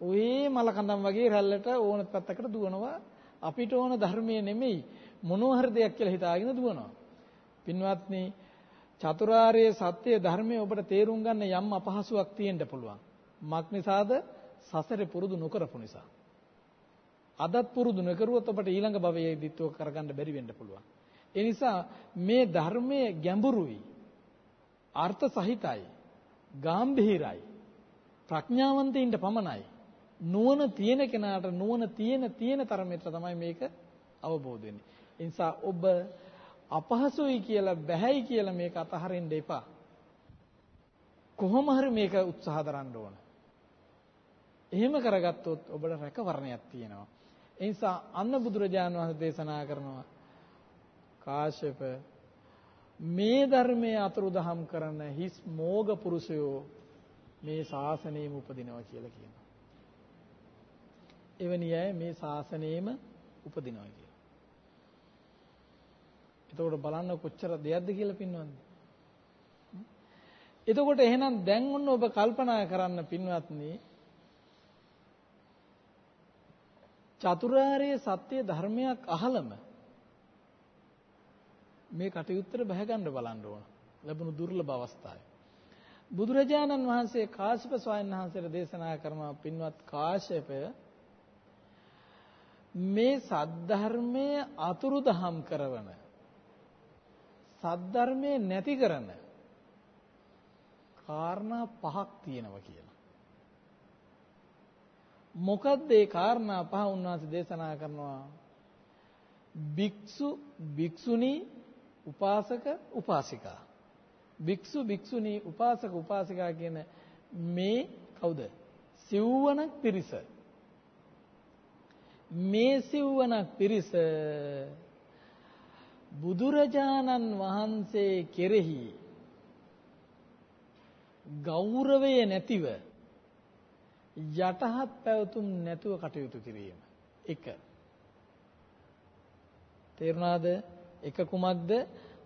ඔය මලකඳන් වගේ රැල්ලට ඕන පැත්තකට දුවනවා අපිට ඕන ධර්මයේ නෙමෙයි මොනවා හරි දෙයක් කියලා හිතාගෙන දුවනවා. පින්වත්නි චතුරාර්ය සත්‍ය ධර්මයේ ඔබට තේරුම් ගන්න යම් අපහසුයක් තියෙන්න පුළුවන්. මක් නිසාද? සසරේ පුරුදු නොකරපු නිසා. අදත් පුරුදු නොකරුවොත් ඔබට ඊළඟ භවයේදීත් ඔක කරගන්න බැරි වෙන්න පුළුවන්. ඒ නිසා මේ ධර්මයේ ගැඹුරුයි, අර්ථ සහිතයි, ගාම්භීරයි. ප්‍රඥාවන්තයින්ට පමණයි. නුවණ තියෙන කෙනාට නුවණ තියෙන තියෙන තරමට තමයි මේක අවබෝධ වෙන්නේ. ඒ නිසා ඔබ අපහසුයි කියලා බැහැයි කියලා මේක අතහරින්න එපා. කොහොම හරි මේක උත්සාහ දරන්න ඕන. එහෙම කරගත්තොත් ඔබට රැකවරණයක් තියෙනවා. ඒ නිසා අන්න බුදුරජාණන් වහන්සේ දේශනා කරනවා කාශ්‍යප මේ ධර්මයේ අතුරුදහම් කරන හිස් මෝග පුරුෂයෝ මේ ශාසනයෙම උපදිනවා කියලා කියනවා. එවැනි අය මේ ශාසනයෙම උපදිනවා කියලා. එතකොට බලන්න කොච්චර දෙයක්ද කියලා පින්වත්නි. එතකොට එහෙනම් දැන් ඔන්න ඔබ කල්පනා කරන්න පින්වත්නි චතුරාර්ය සත්‍ය ධර්මයක් අහලම මේ කටයුත්තට බහැ ගන්න බලන්න ඕන. ලැබුණු දුර්ලභ අවස්ථාවේ. බුදුරජාණන් වහන්සේ කාශ්‍යප ස්වාමීන් වහන්සේට දේශනා කරනවා පින්වත් කාශ්‍යපය මේ සද්ධර්මයේ අතුරුදහම් කරවන සද්ධර්මයේ නැති කරන කාරණා පහක් තියෙනවා කියලා. මොකද්ද ඒ කාරණා පහ උන්වහන්සේ දේශනා කරනවා? භික්ෂු භික්ෂුණී උපාසක උපාසිකා භික්ෂු භික්ෂුණී උපාසක උපාසිකා කියන මේ කවුද? සිව්වනක් පිරිස. මේ සිව්වනක් පිරිස බුදුරජාණන් වහන්සේ කෙරෙහි ගෞරවය නැතිව යටහත් පැවතුම් නැතුව කටයුතු කිරීම. එක. තේරුණාද? එක කුමක්ද?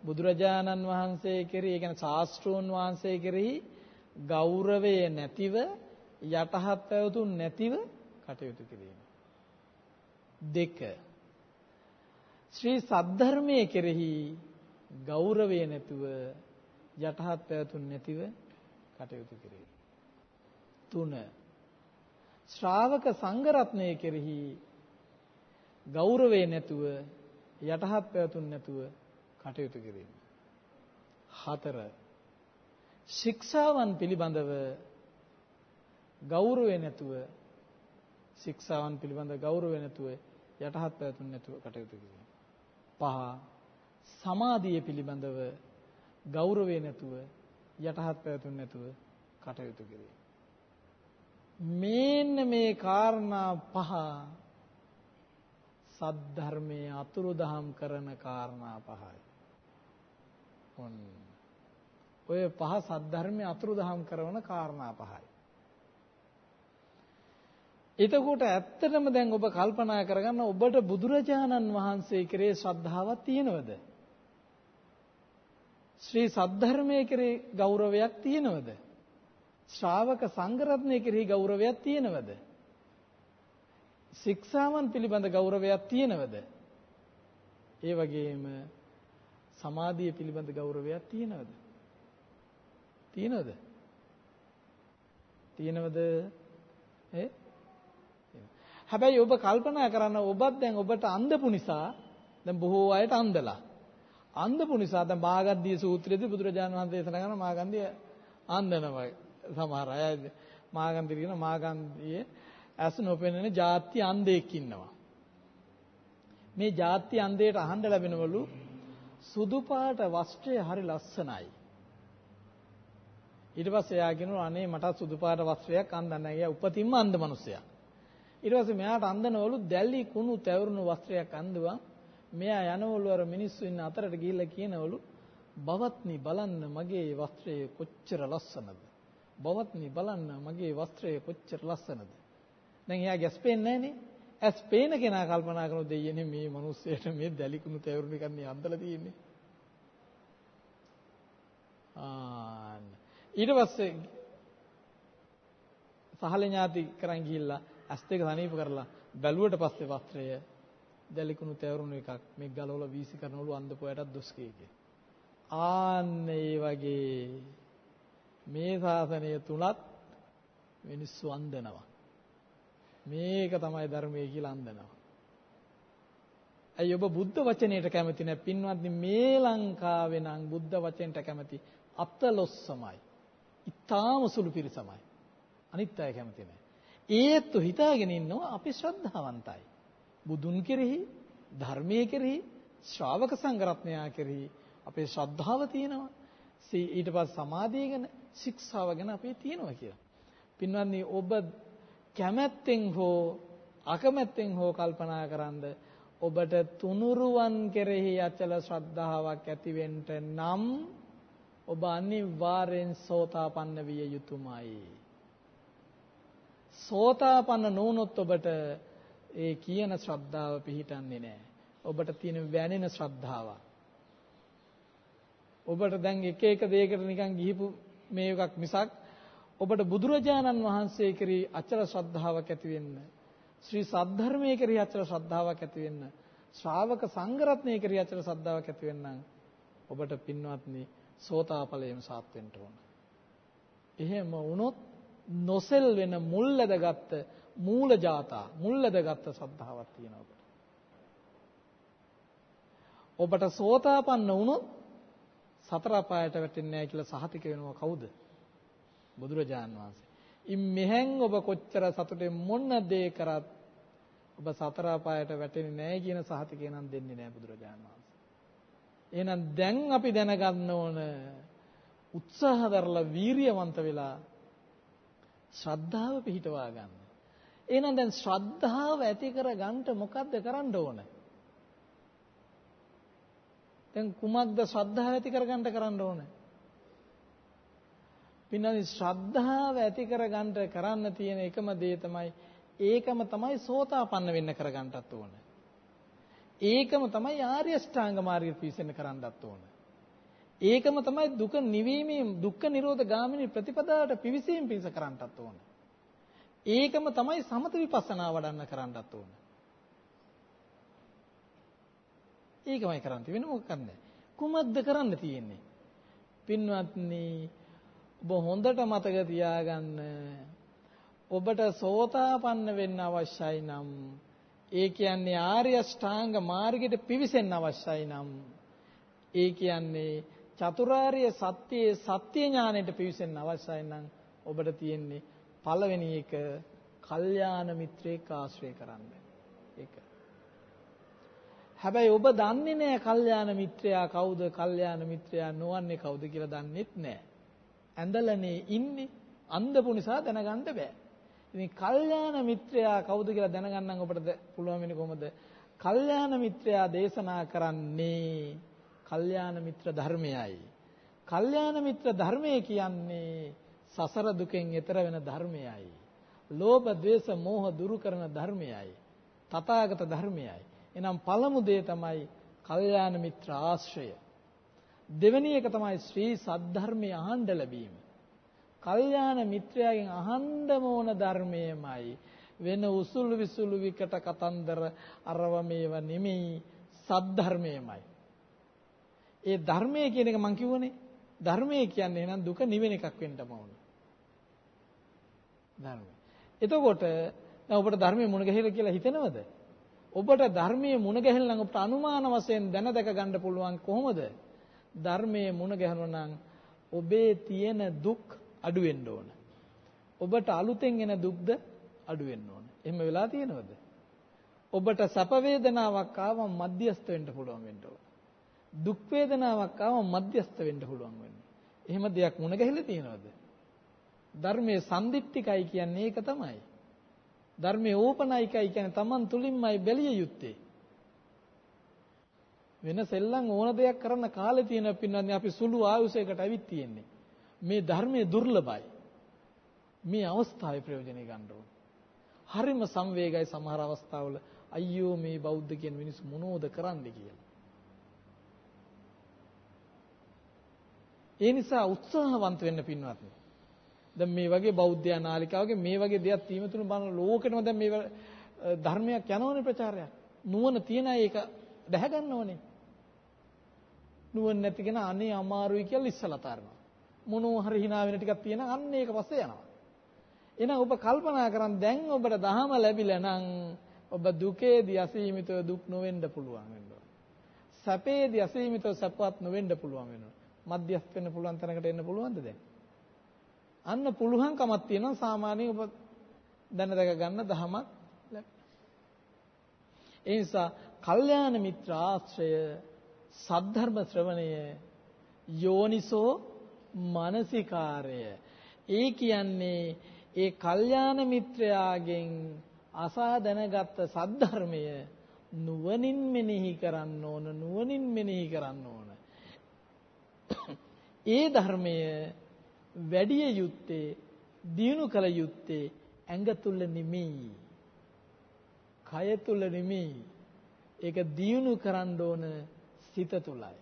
බුදුරජාණන් වහන්සේ කෙරෙහි, ඒ කියන්නේ ශාස්ත්‍රෝන් වහන්සේ කෙරෙහි ගෞරවය නැතිව යටහත් පැවතුම් නැතිව කටයුතු කිරීම. දෙක. ශ්‍රී සද්ධර්මයේ කෙරෙහි ගෞරවය නැතුව යටහත් පැවතුම් නැතිව කටයුතු කිරීම. තුන. ශ්‍රාවක සංඝරත්නය කෙරෙහි ගෞරවය නැතුව යටහත් පැවතුම් නැතුව කටයුතු කිරීම. හතර ශික්ෂාවන් පිළිබඳව ගෞරවය නැතුව ශික්ෂාවන් පිළිබඳ ගෞරවය නැතුව යටහත් පැවතුම් නැතුව කටයුතු කිරීම. පහ සමාධිය පිළිබඳව ගෞරවය නැතුව යටහත් පැවතුම් නැතුව කටයුතු කිරීම. මේන්න මේ කාරණා පහ සද්ධර්මයේ අතුරුදහම් කරන කාරණා පහයි. ඔන්න. ඔය පහ සද්ධර්මයේ අතුරුදහම් කරන කාරණා පහයි. එතකොට ඇත්තටම දැන් ඔබ කල්පනා කරගන්න ඔබට බුදුරජාණන් වහන්සේ කෙරේ ශ්‍රද්ධාවක් තියෙනවද? ශ්‍රී සද්ධර්මයේ කෙරේ ගෞරවයක් තියෙනවද? ශ්‍රාවක සංඝරත්නයේ කෙරෙහි ගෞරවයක් තියෙනවද? ශික්ෂාවන් පිළිබඳ ගෞරවයක් තියෙනවද? ඒ වගේම සමාධිය පිළිබඳ ගෞරවයක් තියෙනවද? තියෙනවද? තියෙනවද? ඈ? හැබැයි ඔබ කල්පනා කරන්න ඔබත් දැන් ඔබට අන්ධපු නිසා දැන් බොහෝ අයට අන්ධලා. අන්ධපු නිසා දැන් මාගන්ධිය සූත්‍රයේදී බුදුරජාණන් වහන්සේ දේශනා කරන මාගන්ධිය අන්ධනවා. සමහර අය මාගන්ධිය කියන මාගන්ධියේ ඇස් නොපෙනෙන ಜಾති අන්ධයෙක් ඉන්නවා. මේ ಜಾති අන්ධයට අහන්න ලැබෙනවලු සුදු පාට වස්ත්‍රය හරි ලස්සනයි. ඊට පස්සේ එයා කියනවා අනේ මට සුදු පාට වස්ත්‍රයක් අඳින්න නැහැ. එයා උපතින්ම අන්ධ මිනිසයා. ඊට පස්සේ මෙයාට අඳිනවලු දැල්ලි කුණු තැවරුණු වස්ත්‍රයක් අඳුවා. මෙයා යනවලු අර මිනිස්සු ඉන්න අතරට ගිහිල්ලා කියනවලු බවත්නි බලන්න මගේ වස්ත්‍රය කොච්චර ලස්සනද. බවත්නි බලන්න මගේ වස්ත්‍රය කොච්චර ලස්සනද. දැන් එයා ගැස් පේන්නේ නැහනේ. ඇස් පේන කෙනා කල්පනා කරන දෙයියනේ මේ මිනිස්සයාට මේ දැලිකුණු තැවුරුණු කන්නේ අන්දලා තියෙන්නේ. ආන්න ඊට පස්සේ සහල ඥාති කරන් ගිහිල්ලා ඇස් දෙක සනීප කරලා බැලුවට පස්සේ වස්ත්‍රය දැලිකුණු තැවුරුණු එකක් මේ ගලවලා වීසි කරනවලු අන්දපොයටත් දොස් කීකේ. ආන්න ඒ වගේ මේ ශාසනය තුලත් මිනිස්සු අන්දනවා. මේක තමයි ධර්මයේ කියලා අන්දනවා. ඇයි ඔබ බුද්ධ වචනයට කැමති නැ පින්වත්නි මේ ලංකාවේ නම් බුද්ධ වචනයට කැමති අතලොස්සමයි. ඊටාම සුළු පිරිසමයි. අනිත් අය කැමති නැහැ. ඒත් හිතාගෙන ඉන්නවා අපි ශ්‍රද්ධාවන්තයි. බුදුන් කෙරෙහි, ධර්මයේ කෙරෙහි, ශ්‍රාවක සංඝරත්නයා කෙරෙහි අපේ ශ්‍රද්ධාව තියෙනවා. ඊට පස්සේ සමාධිය ගැන, ශික්ෂාව ගැන අපේ තියෙනවා කියලා. පින්වත්නි ඔබ කැමැත්තෙන් හෝ අකමැත්තෙන් හෝ කල්පනා කරන්ද ඔබට තුනුරුවන් කෙරෙහි අචල ශ්‍රද්ධාවක් ඇති නම් ඔබ අනිවාර්යෙන් සෝතාපන්න විය යුතුමයි. සෝතාපන්න නොවුනොත් ඔබට ඒ කියන ශ්‍රද්ධාව පිහිටන්නේ නැහැ. ඔබට තියෙන වැනෙන ශ්‍රද්ධාවක්. ඔබට දැන් එක එක දෙයකට නිකන් ගිහිපු මේ එකක් මිසක් ඔබට බුදුරජාණන් වහන්සේ කෙරෙහි අචල ශ්‍රද්ධාවක් ඇති වෙන්න ශ්‍රී සද්ධර්මයේ කෙරෙහි අචල ශ්‍රද්ධාවක් ඇති වෙන්න ශ්‍රාවක සංඝරත්නයේ කෙරෙහි අචල ශ්‍රද්ධාවක් ඇති වෙන්න ඔබට පින්වත්නි සෝතාපලයෙන් සාත් වෙන්න ඕන. එහෙම වුණොත් නොසෙල් වෙන මුල්ලදගත් මූල ජාතා මුල්ලදගත් ශ්‍රද්ධාවක් තියෙනවා ඔබට. ඔබට සෝතාපන්න වුණොත් සතර අපායට වැටෙන්නේ නැහැ කියලා සහතික වෙනවා කවුද? බුදුරජාන් වහන්සේ. ඉන් මෙහෙන් ඔබ කොච්චර සතුටෙන් මොන දේ කරත් ඔබ සතර අපායට වැටෙන්නේ නැහැ කියන සහතිකය නම් දෙන්නේ නැහැ බුදුරජාණන් වහන්සේ. එහෙනම් දැන් අපි දැනගන්න ඕන උත්සාහ දරලා වීරියවන්ත වෙලා ශ්‍රද්ධාව පිහිටවා ගන්න. එහෙනම් දැන් ශ්‍රද්ධාව ඇති කර ගන්නට මොකද්ද කරන්න ඕන? දැන් කුමක්ද ශ්‍රද්ධාව ඇති කර ගන්නට කරන්න ඕන? පින්නනි ශ්‍රද්ධාව ඇති කර ගන්නට කරන්න තියෙන එකම දේ තමයි ඒකම තමයි සෝතාපන්න වෙන්න කරගන්නටත් ඕන. ඒකම තමයි ආර්ය ශ්‍රාංග මාර්ගය පිවිසෙන්න කරන්නටත් ඕන. ඒකම තමයි දුක නිවීමේ දුක්ඛ නිරෝධ ගාමිනී ප්‍රතිපදාවට පිවිසීම පිණිස කරන්නටත් ඕන. ඒකම තමයි සමත විපස්සනා වඩන්න කරන්නටත් ඕන. ඒකමයි කරන්න වෙන මොකක්ද නැහැ. කුමක්ද කරන්න තියෙන්නේ? පින්වත්නි ඔබ හොඳට මතක තියාගන්න ඔබට සෝතාපන්න වෙන්න අවශ්‍යයි නම් ඒ කියන්නේ ආර්ය ශ්‍රාංග මාර්ගයට පිවිසෙන්න අවශ්‍යයි නම් ඒ කියන්නේ චතුරාර්ය සත්‍යයේ සත්‍ය ඥාණයට පිවිසෙන්න අවශ්‍යයි නම් ඔබට තියෙන්නේ පළවෙනි එක කල්යාණ මිත්‍රයෙක් ආශ්‍රය කරන්න. ඒක. හැබැයි ඔබ දන්නේ නැහැ කල්යාණ මිත්‍රයා කවුද කල්යාණ මිත්‍රයා නොවන්නේ කවුද කියලා දන්නෙත් නැහැ. ඇඳලනේ ඉන්නේ අන්ධපු නිසා දැනගන්න බෑ. ඉතින් කල්යාණ මිත්‍රයා කවුද කියලා දැනගන්න ඔබට පුළුවන් වෙන්නේ කොහොමද? කල්යාණ මිත්‍රයා දේශනා කරන්නේ කල්යාණ මිත්‍ර ධර්මයයි. කල්යාණ මිත්‍ර ධර්මය කියන්නේ සසර දුකෙන් එතර වෙන ධර්මයයි. ලෝභ, ද්වේෂ, මෝහ දුරු කරන ධර්මයයි. තථාගත ධර්මයයි. එහෙනම් පළමු දේ තමයි කල්යාණ මිත්‍ර ආශ්‍රය. දෙවෙනි එක තමයි ශ්‍රී සද්ධර්මයේ ආහඬ ලැබීම. කල්යාණ මිත්‍රයාගෙන් අහන්නම ඕන ධර්මයමයි? වෙන උසුළු විසුළු විකට කතන්දර අරව මේව නෙමෙයි සද්ධර්මයමයි. ඒ ධර්මය කියන එක මම කිව්වනේ. ධර්මය කියන්නේ එහෙනම් දුක නිවෙන එකක් වෙන්නම ඕන. ධර්මය. එතකොට දැන් ඔබට ධර්මයේ මුණ ගැහිලා කියලා හිතෙනවද? ඔබට ධර්මයේ මුණ ගැහෙලා නම් ඔබට අනුමාන වශයෙන් දැන දැක ගන්න පුළුවන් කොහොමද? ධර්මයේ මුණ ගැහුණා නම් ඔබේ තියෙන දුක් අඩු වෙන්න ඕන. ඔබට අලුතෙන් එන දුක්ද අඩු වෙන්න ඕන. එහෙම වෙලා තියෙනවද? ඔබට සැප වේදනාවක් ආවම මධ්‍යස්ත වෙන්න පුළුවන් වෙන්න ඕන. දුක් වේදනාවක් ආවම මධ්‍යස්ත වෙන්න පුළුවන් වෙන්න. එහෙම දෙයක් මුණ ගැහිලා තියෙනවද? ධර්මයේ සම්දිත්තිකයි කියන්නේ ඒක තමයි. ධර්මයේ ඕපනයිකයි කියන්නේ Taman තුලින්මයි බැලිය යුත්තේ. වෙන සෙල්ලම් ඕන දෙයක් කරන්න කාලේ තියෙන පින්නන්නේ අපි සුළු ආයුෂයකට ඇවිත් තියෙන්නේ. මේ ධර්මයේ දුර්ලභයි. මේ අවස්ථාවේ ප්‍රයෝජනෙ ගන්න ඕන. හරිම සංවේගයි සමහර අවස්ථාවල අයියෝ මේ බෞද්ධ කියන මිනිස්සු මොනෝද කරන්නේ කියලා. ඒ නිසා උත්සාහවන්ත වෙන්න පින්වත්නි. දැන් මේ වගේ බෞද්ධ නාලිකාවගේ මේ වගේ දෙයක් තීම තුන බලන ලෝකෙටම දැන් මේ ධර්මයක් යනවනේ ප්‍රචාරයක්. නුවණ තියන අය ඒක දැහැ ගන්නවනේ. නුවණ නැති කෙනා අනේ අමාරුයි කියලා ඉස්සලා තරනවා. මොනෝ හරි hina වෙන ටිකක් තියෙන අන්න ඒක පස්සේ යනවා. එහෙනම් ඔබ කල්පනා කරන් දැන් ඔබට දහම ලැබිලා නම් ඔබ දුකේදී අසීමිතව දුක් නොවෙන්න පුළුවන් වෙන්න ඕන. සැපේදී අසීමිතව සැපවත් නොවෙන්න පුළුවන් වෙනවා. මධ්‍යස්ථ වෙන්න පුළුවන් තැනකට එන්න පුළුවන්ද දැන්? අන්න පුළුවන්කමක් තියෙනවා සාමාන්‍යයෙන් ඔබ දැන දැක ගන්න දහමක් ඒ නිසා කල්යාණ මිත්‍ර ආශ්‍රය සද්ධර්ම ශ්‍රවණය යෝනිසෝ මානසිකාරය. ඒ කියන්නේ ඒ කල්යාණ මිත්‍රයාගෙන් අසා දැනගත්ත සද්ධර්මය නුවණින් මෙනෙහි කරන්න ඕන නුවණින් මෙනෙහි කරන්න ඕන. ඒ ධර්මය වැඩි යුත්තේ දියුණු කළ යුත්තේ ඇඟ තුල නෙමෙයි කය තුල නෙමෙයි. ඒක දියුණු කරන්න ඕන සිත තුලයි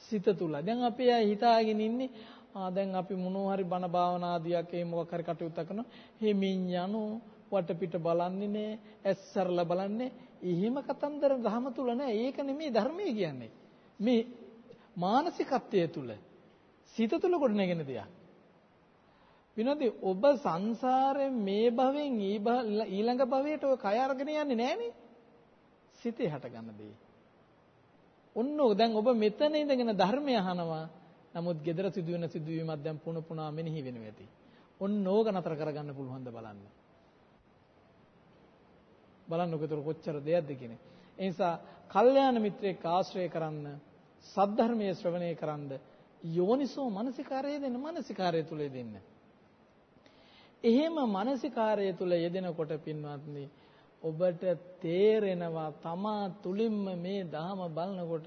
සිත තුල දැන් අපි හිතාගෙන ඉන්නේ ආ දැන් අපි මොනවා හරි බණ භාවනා ආදියක් ඒ මොකක් හරි කටයුත්තක් කරනවා. හිමින් යනු වටපිට බලන්නේ නෑ ඇස්සරලා බලන්නේ එහෙම කතන්දර ධහම තුල නෑ. ඒක නෙමෙයි ධර්මයේ කියන්නේ. මේ මානසිකත්වයේ තුල සිත තුල ගොඩනගෙන දෙයක්. විනෝදේ ඔබ සංසාරයෙන් මේ භවෙන් ඊළඟ භවයට ඔය කය අරගෙන යන්නේ නෑනේ. සිතේ හටගන්න දේ ඔන්න දැන් ඔබ මෙතන ඉඳගෙන ධර්මය අහනවා නමුත් gedara සිදුවෙන සිදුවීමක් දැන් පුන පුනා මෙනෙහි වෙනවා ඇති. ඔන්න ඕක නතර කරගන්න පුළුවන්ද බලන්න. බලන්නකො ඒතර කොච්චර දෙයක්ද කියන්නේ. ඒ නිසා කල්යාණ මිත්‍රයෙක් ආශ්‍රය කරන්න, සද්ධර්මයේ ශ්‍රවණය කරන්න, යෝනිසෝ මනසිකාරය දෙන්න, මනසිකාරය තුල දෙන්න. එහෙම මනසිකාරය තුල යෙදෙනකොට පින්වත්නි ඔබට තේරෙනවා තමා තුලින්ම මේ ධහම බලනකොට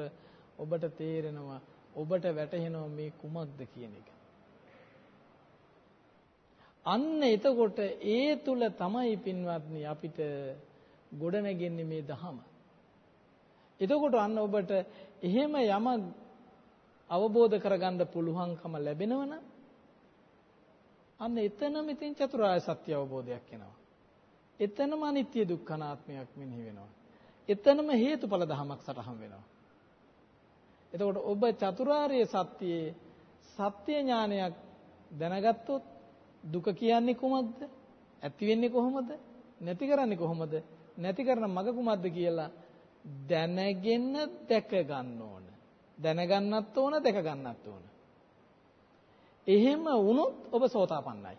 ඔබට තේරෙනවා ඔබට වැටහෙනවා මේ කුමක්ද කියන එක. අන්න එතකොට ඒ තුල තමයි පින්වත්නි අපිට ගොඩනැගෙන්නේ මේ ධහම. එතකොට අන්න ඔබට එහෙම යමක් අවබෝධ කරගන්න පුළුවන්කම ලැබෙනවනම් අන්න එතනම ඉතින් චතුරාර්ය සත්‍ය අවබෝධයක් එනවා. එතනම අනිත්‍ය දුක්ඛ අනාත්මයක් මෙනෙහි වෙනවා. එතනම හේතුඵල ධමයක් සටහන් වෙනවා. එතකොට ඔබ චතුරාර්ය සත්‍යයේ සත්‍ය ඥානයක් දැනගත්තොත් දුක කියන්නේ කොහොමද? ඇති වෙන්නේ කොහොමද? නැති කරන්නේ කොහොමද? නැති කරන මග කුමක්ද කියලා දැනගෙන දැක ගන්න ඕන. දැනගන්නත් ඕන, දැක ගන්නත් ඕන. එහෙම වුණොත් ඔබ සෝතාපන්නයි.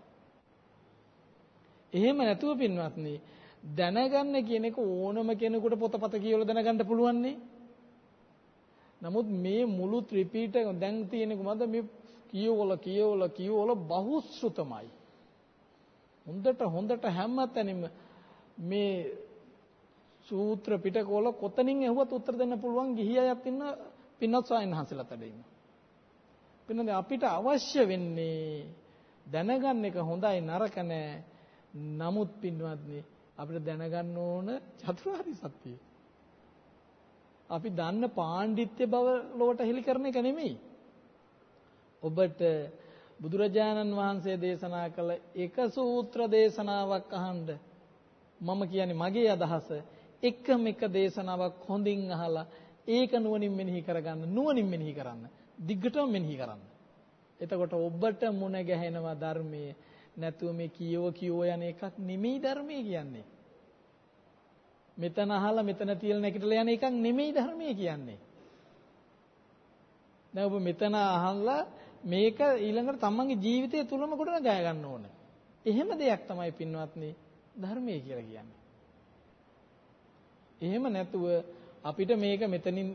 එහෙම නැතුව පින්වත්නි දැනගන්න කියන එක ඕනම කෙනෙකුට පොතපත කියවලා දැනගන්න පුළුවන් නේ. නමුත් මේ මුළු ත්‍රිපිටක දැන් තියෙන්නේ කොහමද මේ කියවල කියවල කියවල බහුශ්‍රුතමයි. හොඳට හොඳට හැමතැනම මේ සූත්‍ර පිටකවල කොතනින් ඇහුවත් උත්තර දෙන්න පුළුවන් ගිහි අයත් ඉන්න පින්වත් ස්වාමීන් වහන්සේලාට ඉන්න. පින්නද අපිට අවශ්‍ය වෙන්නේ දැනගන්න එක හොඳයි නරක නෑ. නමුත් පින්වත්නි අපිට දැනගන්න ඕන චතුරාර්ය සත්‍යය. අපි දන්න පාණ්ඩිත්‍ය බව ලොවට හෙළි කරන එක නෙමෙයි. ඔබට බුදුරජාණන් වහන්සේ දේශනා කළ එක සූත්‍ර දේශනාවක් අහන්න මම කියන්නේ මගේ අදහස එකම එක දේශනාවක් හොඳින් අහලා ඒක නුවණින් මෙනෙහි කරගන්න නුවණින් මෙනෙහි කරන්න දිග්ගටම මෙනෙහි කරන්න එතකොට ඔබට මුණ ගැහෙනවා ධර්මයේ නැතුව මේ කියව කියව යන එකක් නෙමෙයි ධර්මයේ කියන්නේ මෙතන අහලා මෙතන තියලා නැගිටලා යන එකක් නෙමෙයි ධර්මයේ කියන්නේ. දැන් ඔබ මෙතන අහලා මේක ඊළඟට තමන්ගේ ජීවිතය තුලම ගොඩනගා ගන්න ඕන. එහෙම දෙයක් තමයි පින්වත්නි ධර්මයේ කියලා කියන්නේ. එහෙම නැතුව අපිට මේක මෙතනින්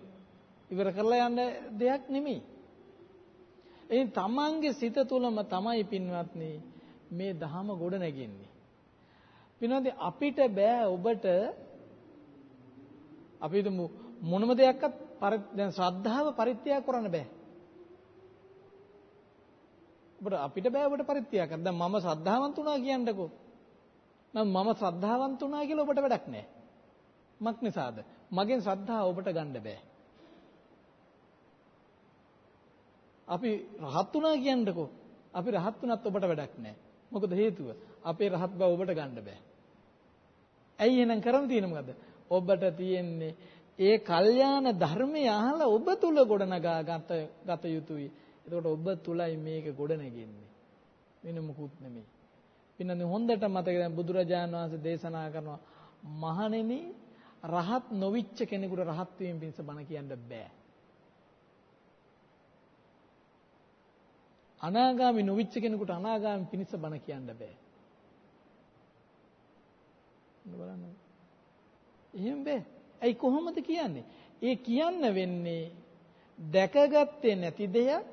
ඉවර කරලා යන්න දෙයක් නෙමෙයි. එයින් තමන්ගේ සිත තුළම තමයි පින්වත්නි මේ ධහම ගොඩ නැගෙන්නේ. පින්වත්නි අපිට බෑ ඔබට අපි හිතමු මොනම දෙයක්වත් දැන් ශ්‍රද්ධාව පරිත්‍යාග කරන්න බෑ. ඔබට අපිට බෑ ඔබට පරිත්‍යාග කරන්න. දැන් මම ශ්‍රද්ධාවන්ත උනා කියන්නකෝ. නම් මම ශ්‍රද්ධාවන්ත උනා කියලා ඔබට වැඩක් නෑ. මක් නිසාද? මගෙන් ශ්‍රද්ධාව ඔබට ගන්න බෑ. අපි රහත් උනා කියන්නකෝ. අපි රහත් උනත් ඔබට වැඩක් නෑ. මොකද හේතුව? අපේ රහත් බව ඔබට ගන්න බෑ. ඇයි එහෙනම් කරන්න තියෙන්නේ මොකද? ඔබට තියෙන්නේ ඒ කල්යාණ ධර්මය අහලා ඔබ තුල ගොඩනගා ගත ගත යුතුයි. එතකොට ඔබ තුලයි මේක ගොඩනගෙන්නේ. වෙන මොකුත් නෙමෙයි. පින්නන්නේ හොඳට මතක දැන් බුදුරජාණන් වහන්සේ දේශනා කරනවා මහණෙනි රහත් නොවිච්ච කෙනෙකුට රහත් වීම පිණිස බණ කියන්න බෑ. අනාගාමි නොවිච්ච කෙනෙකුට අනාගාමි පිණිස බණ කියන්න බෑ. බලන්න. එහෙම බෑ. ඇයි කොහොමද කියන්නේ? ඒ කියන්න වෙන්නේ දැකගත්තේ නැති දෙයක්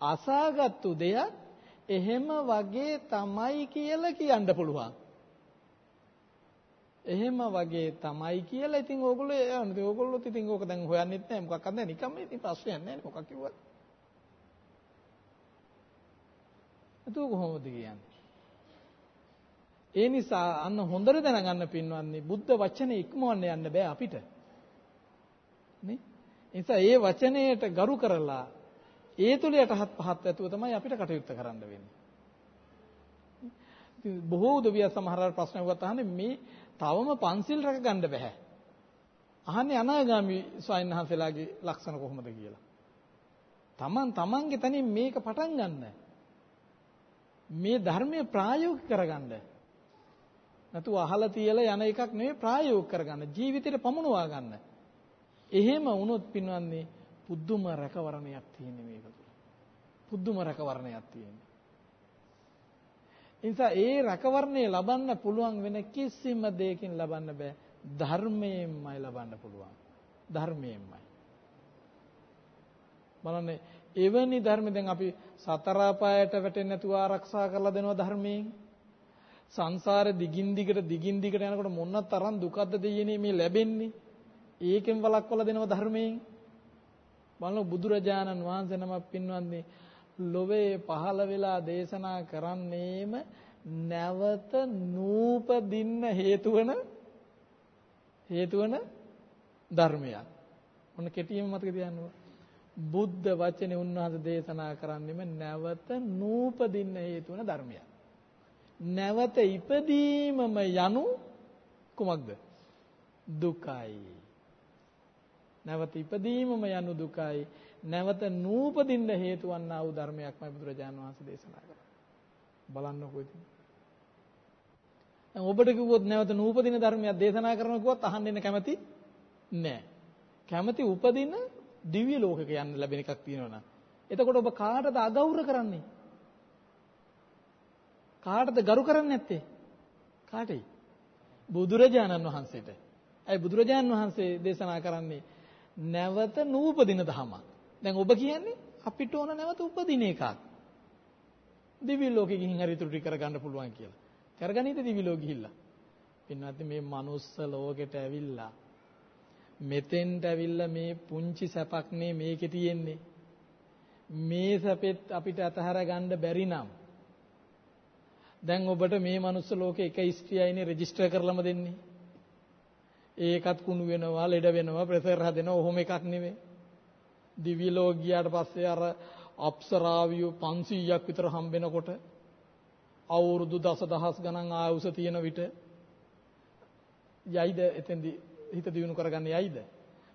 අසාගත්තු දෙයක් එහෙම වගේ තමයි කියලා කියන්න පුළුවන්. එහෙම වගේ තමයි කියලා ඉතින් ඕගොල්ලෝ යන්නේ. ඕගොල්ලොත් ඉතින් ඕක දැන් හොයන්නෙත් නැහැ මොකක්ද නැහැ නිකම්ම ඉතින් ප්‍රශ්නයක් නැහැ මොකක් කිව්වත්. එතකොට කොහොමද කියන්නේ? ඒ නිසා අන්න හොඳට දැනගන්න පින්වත්නි බුද්ධ වචනේ ඉක්මවන්න යන්න බෑ අපිට. නේ? නිසා ඒ වචනයට ගරු කරලා ඒ තුල යටහත් පහත් ඇතුව තමයි අපිට කටයුත්ත කරන්න වෙන්නේ. බොහෝ උදවිය සමහර ප්‍රශ්නයක් අහන්නේ මේ තවම පන්සිල් රැක ගන්න බෑ. අහන්නේ අනාගාමි ස්වාමීන් වහන්සේලාගේ ලක්ෂණ කොහොමද කියලා. Taman tamange තනින් මේක පටන් ගන්න. මේ ධර්මය ප්‍රායෝගික කරගන්න. නැතු අහලා තියලා යන එකක් නෙවෙයි ප්‍රායෝගික කරගන්න. ජීවිතේට පමුණවා ගන්න. එහෙම වුණොත් පින්වන්නේ පුදුම රැකවරණයක් තියෙන්නේ මේක තුල. පුදුම රැකවරණයක් තියෙන්නේ. නිසා ඒ රැකවරණය ලබන්න පුළුවන් වෙන කිසිම දෙයකින් ලබන්න බෑ. ධර්මයෙන්මයි ලබන්න පුළුවන්. ධර්මයෙන්මයි. බලන්න එවැනි ධර්ම දැන් අපි සතර අපායට වැටෙන්නේ නැතුව ආරක්ෂා කරලා දෙනවා ධර්මයෙන්. සංසාරේ දිගින් දිගට දිගින් දිගට යනකොට මොන තරම් දුකක්ද දෙයනේ මේ ලැබෙන්නේ. ඒකෙන් වළක්වලා දෙනවා ධර්මයෙන්. බලන්න බුදුරජාණන් වහන්සේ නමක් පින්වත්නි ලොවේ පහළ වෙලා දේශනා කරන්නේම නැවත නූපදින්න හේතු වෙන හේතු වෙන ධර්මයක්. ඔන්න කෙටියෙන් මතක තියාගන්න බුද්ධ වචනේ උන්වහන්සේ දේශනා කරන්නේම නැවත නූපදින්න හේතු වෙන ධර්මයක්. නැවත ඉපදීමම යනු කුමක්ද? දුකයි. නැවත ඉපදීමම යනු දුකයි. නැවත නූපදින්න හේතු වන්නා වූ ධර්මයක්මයි බුදුරජාණන් වහන්සේ දේශනා කරන්නේ. බලන්නකෝ ඉතින්. දැන් ඔබට කිව්වොත් නැවත නූපදින ධර්මයක් දේශනා කරනවා කිව්වොත් අහන්න ඉන්න කැමති නෑ. කැමති උපදින දිව්‍ය ලෝකයක යන්න ලැබෙන එකක් තියෙනවා එතකොට ඔබ කාටද අගෞරව කරන්නේ? කාටද ගරු කරන්නේ නැත්තේ? කාටයි? බුදුරජාණන් වහන්සේට. ඇයි බුදුරජාණන් වහන්සේ දේශනා කරන්නේ නැවත නූපදින ධමයක්. දැන් ඔබ කියන්නේ අපිට ඕන නැවත උපදින එකක්. දිවි ලෝකෙ ගිහින් හරි ඉතුරු ටික කරගන්න පුළුවන් කියලා. කරගනින්ද දිවි ලෝකෙ ගිහිල්ලා. පින්වත් මේ මනුස්ස ලෝකෙට ඇවිල්ලා මෙතෙන්ට ඇවිල්ලා මේ පුංචි සැපක් නේ මේකේ තියෙන්නේ. මේ සැපෙත් අපිට අතහර ගන්න බැරි නම් දැන් ඔබට මේ මනුස්ස ලෝකේ එක ස්ත්‍රියයිනේ රෙජිස්ටර් කරලම දෙන්නේ. ඒකත් කුණු වෙනවා, ලෙඩ වෙනවා, ප්‍රෙෂර් හැදෙනවා, ඔහොම එකක් නෙමෙයි. දිව්‍ය ලෝක ගියාට පස්සේ අර අප්සරාවියෝ 500ක් විතර හම්බෙනකොට අවුරුදු දසදහස් ගණන් ආයුෂ තියෙන විට යයිද එතෙන්දි හිත දියුණු කරගන්න යයිද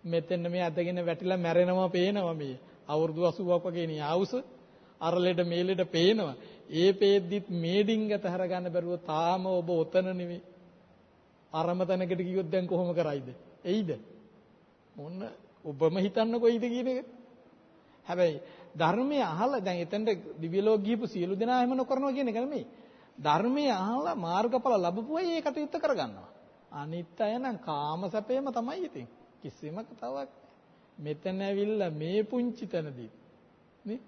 මෙතෙන් මේ අදගෙන වැටිලා මැරෙනවා පේනවා මේ අවුරුදු 80ක් වගේ නේ ආයුෂ අර ලෙඩ මේ ලෙඩ පේනවා ඒ පේද්දිත් මේ ඩිංගත හරගන්න බැරුව තාම ඔබ ඔතන නෙවෙයි අරම තැනකට ගියොත් දැන් කොහොම කරයිද? එයිද? මොන්න ඔබම හිතන්නකො එයිද කියන එක. හැබැයි ධර්මයේ අහලා දැන් එතනට දිව්‍ය ලෝක ගිහපු සියලු දෙනා එහෙම නොකරනවා කියන එක නෙමෙයි. ධර්මයේ අහලා මාර්ගඵල ලැබපු අය ඒ කටයුත්ත කරගන්නවා. අනිත් අය නම් කාම සැපේම තමයි ඉතින්. කිසිම කතාවක් මෙතන ඇවිල්ලා මේ පුංචි තැනදී නේ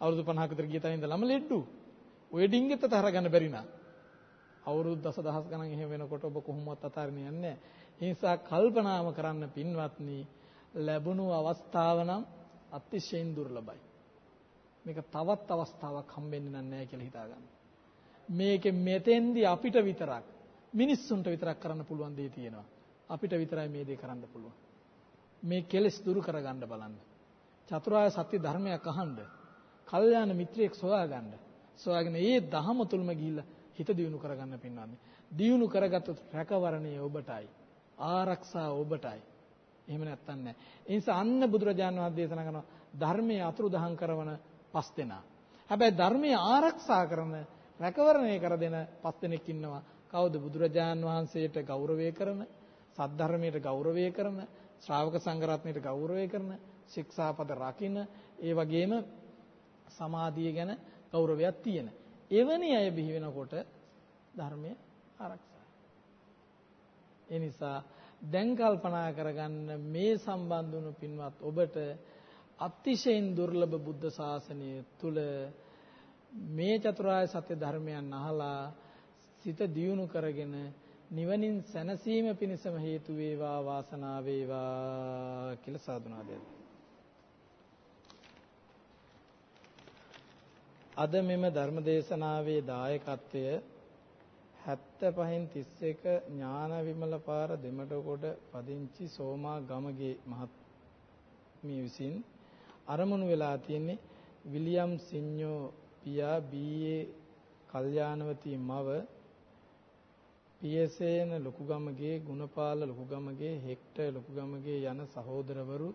අවුරුදු 50ක විතර ගිය තැන ඉඳලාම ලෙඩ්ඩු. ඔය ඩිංගෙත් තර ගන්න බැරි නා. අවුරුදු දසදහස් ගණන් එහෙම වෙනකොට ඔබ කොහොමවත් අතාරින්න යන්නේ නැහැ. ඒ නිසා කල්පනාම කරන්න පින්වත්නි ලැබුණු අවස්ථාව නම් අතිශයින් දුර්ලභයි. මේක තවත් අවස්ථාවක් හම්බෙන්නේ නැහැ කියලා හිතාගන්න. මේකේ මෙතෙන්දී අපිට විතරක් මිනිස්සුන්ට විතරක් කරන්න පුළුවන් දේ තියෙනවා. අපිට විතරයි මේ දේ කරන්න පුළුවන්. මේ කෙලෙස් දුරු කරගන්න බලන්න. චතුරාර්ය සත්‍ය ධර්මයක් අහන්න. කල්යාණ මිත්‍රයෙක් සොයාගන්න. සොයාගෙන ඒ දහම තුලම ගිහිල්ලා හිත දියුණු කරගන්න පින්වන්නේ. දියුණු කරගත්තොත් රැකවරණය ඔබටයි. ආරක්ෂාව ඔබටයි. එහෙම නැත්තම් නෑ. ඒ නිසා අන්න බුදුරජාණන් වහන්සේ දේශනා කරනවා ධර්මයේ අතුරුදහන් කරන පස් දෙනා. හැබැයි ධර්මයේ ආරක්ෂා කරන රැකවරණය කර දෙන පස් දෙනෙක් ඉන්නවා. කවුද බුදුරජාන් වහන්සේට ගෞරවය කරන, සද්ධර්මයට ගෞරවය කරන, ශ්‍රාවක සංඝරත්නයට ගෞරවය කරන, ශික්ෂාපද රකින්න, ඒ වගේම සමාධිය ගැන ගෞරවයක් තියෙන. එවැනි අය බිහි වෙනකොට ධර්මය ආරක්ෂා. ඒ නිසා දැන් කල්පනා කරගන්න මේ සම්බන්ධ වුණු පින්වත් ඔබට අතිශයින් දුර්ලභ බුද්ධ ශාසනය තුල මේ චතුරාර්ය සත්‍ය ධර්මයන් අහලා සිත දියුණු කරගෙන නිවනින් සැනසීම පිණිසම හේතු වේවා වාසනාව වේවා කියලා සාදුනාදයක්. අද මෙම ධර්මදේශනාවේ දායකත්වය 75න් 31 ඥාන විමල පාර දෙමඩකොඩ පදිංචි සෝමා ගමගේ මහත්මිය විසින් අරමුණු වෙලා තියෙන්නේ විලියම් සිඤ්ඤෝ පියා බී.ඒ. කල්යාණවතී මව පියසේන ලොකුගමගේ ගුණපාල ලොකුගමගේ හෙක්ටර් ලොකුගමගේ යන සහෝදරවරු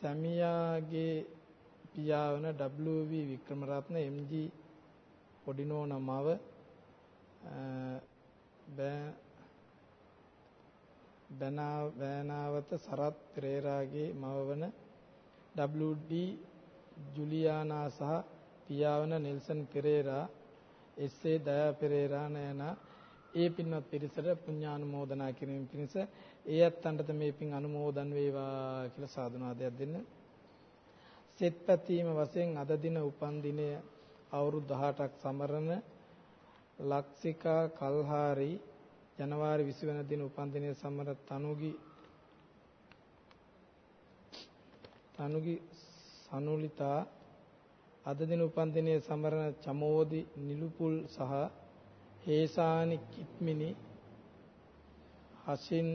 සැමියාගේ පියා වන WV වික්‍රමරත්න MG පොඩිනෝන මව බෑනාවත සරත් පෙරේරාගේ මව වන WD ජුලියානා සහ පියාවන Nelson Perera S A. Daya Perera Nayana ඒ පින්වත් පිරිසට පුණ්‍යානුමෝදනා කිරීම පිණිස ඒ අත්තන්ටද මේ පින් අනුමෝදන් වේවා කියලා සාදුනාදයක් දෙන්න. සෙත් පැතීම වශයෙන් අද දින උපන් දිනය අවුරුදු 18ක් සමරන ලක්සිකා කල්හාරි ජනවාරි 20 වෙනි දින උපන් දිනය සමර තනුගි තනුගි සනුලිතා අද දින උපන් දිනයේ සමරන චමෝදි නිලුපුල් සහ හේසානි කිත්මිනි හසින්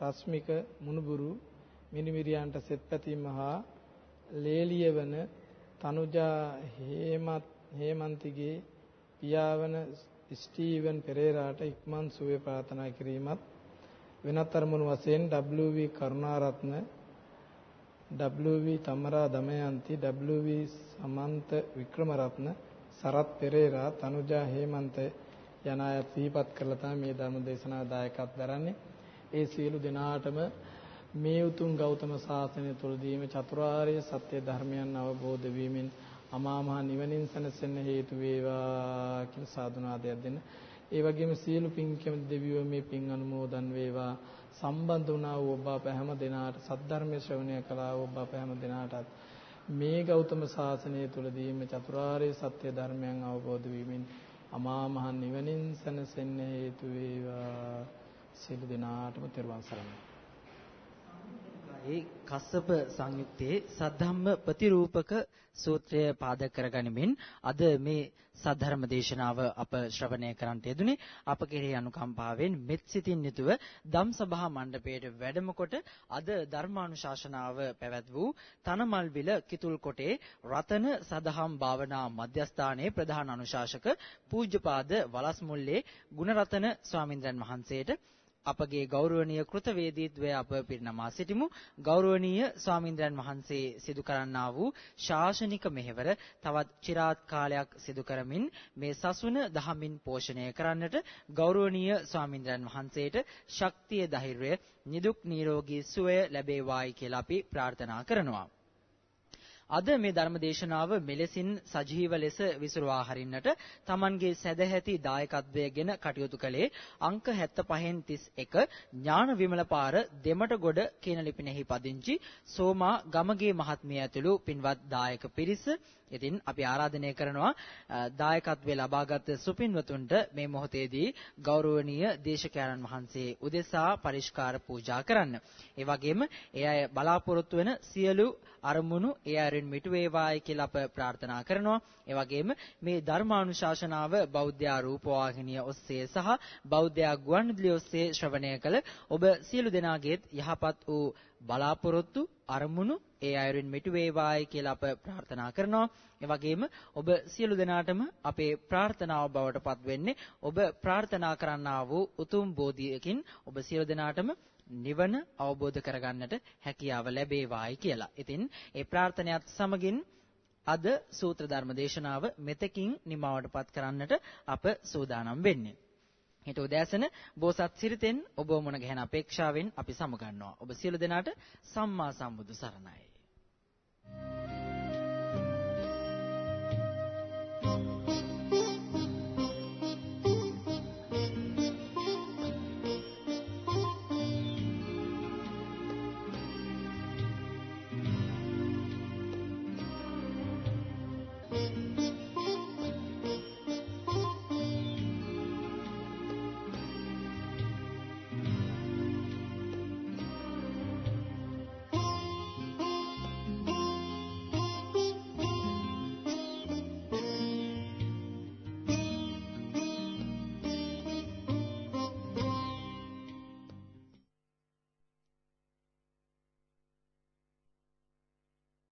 රශ්මික මුණුබුරු මිනිමිරියන්ට සෙත් පැතීම හා ලේලියවන තනුජා හේමත් හේමන්තිගේ පියාවන ස්ටීවන් පෙරේරාට ඉක්මන් සුවය ප්‍රාර්ථනා කිරීමත් වෙනත් අරමුණු වශයෙන් WV Karunaratne WV තමරා Damayanthi WV සමන්ත වික්‍රමරත්න සරත් පෙරේරා තනුජා හේමන්ත යන අය සිහිපත් කරලා තමයි මේ ධර්ම දේශනාව දායකත්ව දරන්නේ. ඒ සියලු දෙනාටම මේ උතුම් ගෞතම සාසනය තුළදීම චතුරාර්ය සත්‍ය ධර්මයන් අවබෝධ වීමෙන් අමා මහ නිවනින් සැනසෙන්න හේතු වේවා කියලා සාදුනාදයක් දෙන්න. ඒ වගේම සියලු පින් කැමති දෙවියෝ මේ පින් අනුමෝදන් වේවා. සම්බන්ධ වුණා වූ ඔබ අප හැම දිනාට සද්ධර්මයේ ශ්‍රවණය කළා වූ ඔබ අප හැම දිනාටත් මේ ගෞතම සාසනය තුළදීම චතුරාර්ය සත්‍ය ධර්මයන් අවබෝධ වීමෙන් අමා මහ නිවනින් සැනසෙන්න හේතු වේවා. සියලු දෙනාටම තෙරුවන් සරණයි. ඒ කස්සප සංයුත්තේ සද්ධම්ම ප්‍රතිරූපක සූත්‍රය පාදක කරගනිමින් අද මේ සද්ධර්ම දේශනාව අප ශ්‍රවණය කරන්නට යෙදුනේ අප කෙරෙහි අනුකම්පාවෙන් මෙත් සිතින් යුතුව ධම්සභා මණ්ඩපයේට වැඩම කොට අද ධර්මානුශාසනාව පැවැත් වූ තනමල්විල කිතුල්කොටේ රතන සදහම් භාවනා මධ්‍යස්ථානයේ ප්‍රධාන අනුශාසක පූජ්‍යපාද වලස්මුල්ලේ ගුණරතන ස්වාමින්ද්‍රයන් වහන්සේට අපගේ ගෞරවනීය කෘතවේදීත්වය අප පිරිනමා සිටිමු. ගෞරවනීය ස්වාමින්ද්‍රයන් වහන්සේ සිදු කරන්නා වූ ශාසනික මෙහෙවර තවත් চিරාත් කාලයක් සිදු කරමින් මේ සසුන දහමින් පෝෂණය කරන්නට ගෞරවනීය ස්වාමින්ද්‍රයන් වහන්සේට ශක්තිය ධෛර්යය නිදුක් නිරෝගී සුවය ලැබේවායි කියලා අපි ප්‍රාර්ථනා කරනවා. අද මේ ධර්ම දේශනාව මෙලෙසින් සජීව ලෙස විසුරුවා හරින්නට Tamanගේ සැදැහැති දායකත්වයේගෙන කටයුතු කළේ අංක 75න් 31 ඥාන විමල පාර දෙමටගොඩ කියන ලිපිනෙහි පදිංචි සෝමා ගමගේ මහත්මිය ඇතුළු පින්වත් දායක පිරිස ඉතින් අපි ආරාධනය කරනවා දායකත්වයේ ලබාගත් සුපින්වතුන්ට මේ මොහොතේදී ගෞරවනීය දේශකයන්න් වහන්සේ උදෙසා පරිස්කාර පූජා කරන්න. ඒ වගේම ඒ අය බලාපොරොත්තු වෙන සියලු අරමුණු ඒ අයරින් මිටු වේවායි කියලා අප ප්‍රාර්ථනා කරනවා. ඒ වගේම මේ ධර්මානුශාසනාව බෞද්ධ රූපවාහිනිය ඔස්සේ සහ බෞද්ධ ගුවන්විදුලිය ඔස්සේ ශ්‍රවණය කළ ඔබ සියලු දෙනාගේත් යහපත් වූ බලාපොරොත්තු අරමුණු ඒ අයුරින් මිටු වේවායි කියලා අප ප්‍රාර්ථනා කරනවා. ඒ වගේම ඔබ සියලු දෙනාටම අපේ ප්‍රාර්ථනාව බවට පත් වෙන්නේ ඔබ ප්‍රාර්ථනා කරන්නා වූ උතුම් බෝධියකින් ඔබ සියලු දෙනාටම නිවන අවබෝධ කරගන්නට හැකියාව ලැබේවායි කියලා. ඉතින් ඒ ප්‍රාර්ථනාවත් සමගින් අද සූත්‍ර ධර්ම දේශනාව මෙතකින් නිමවටපත් කරන්නට අප සූදානම් වෙන්නේ. හෙට උදෑසන බෝසත් සිරිතෙන් ඔබ මුණ ගැහෙන අපේක්ෂාවෙන් අපි සමුගන්නවා. ඔබ සියලු දෙනාට සම්මා සම්බුදු සරණයි. Thank you.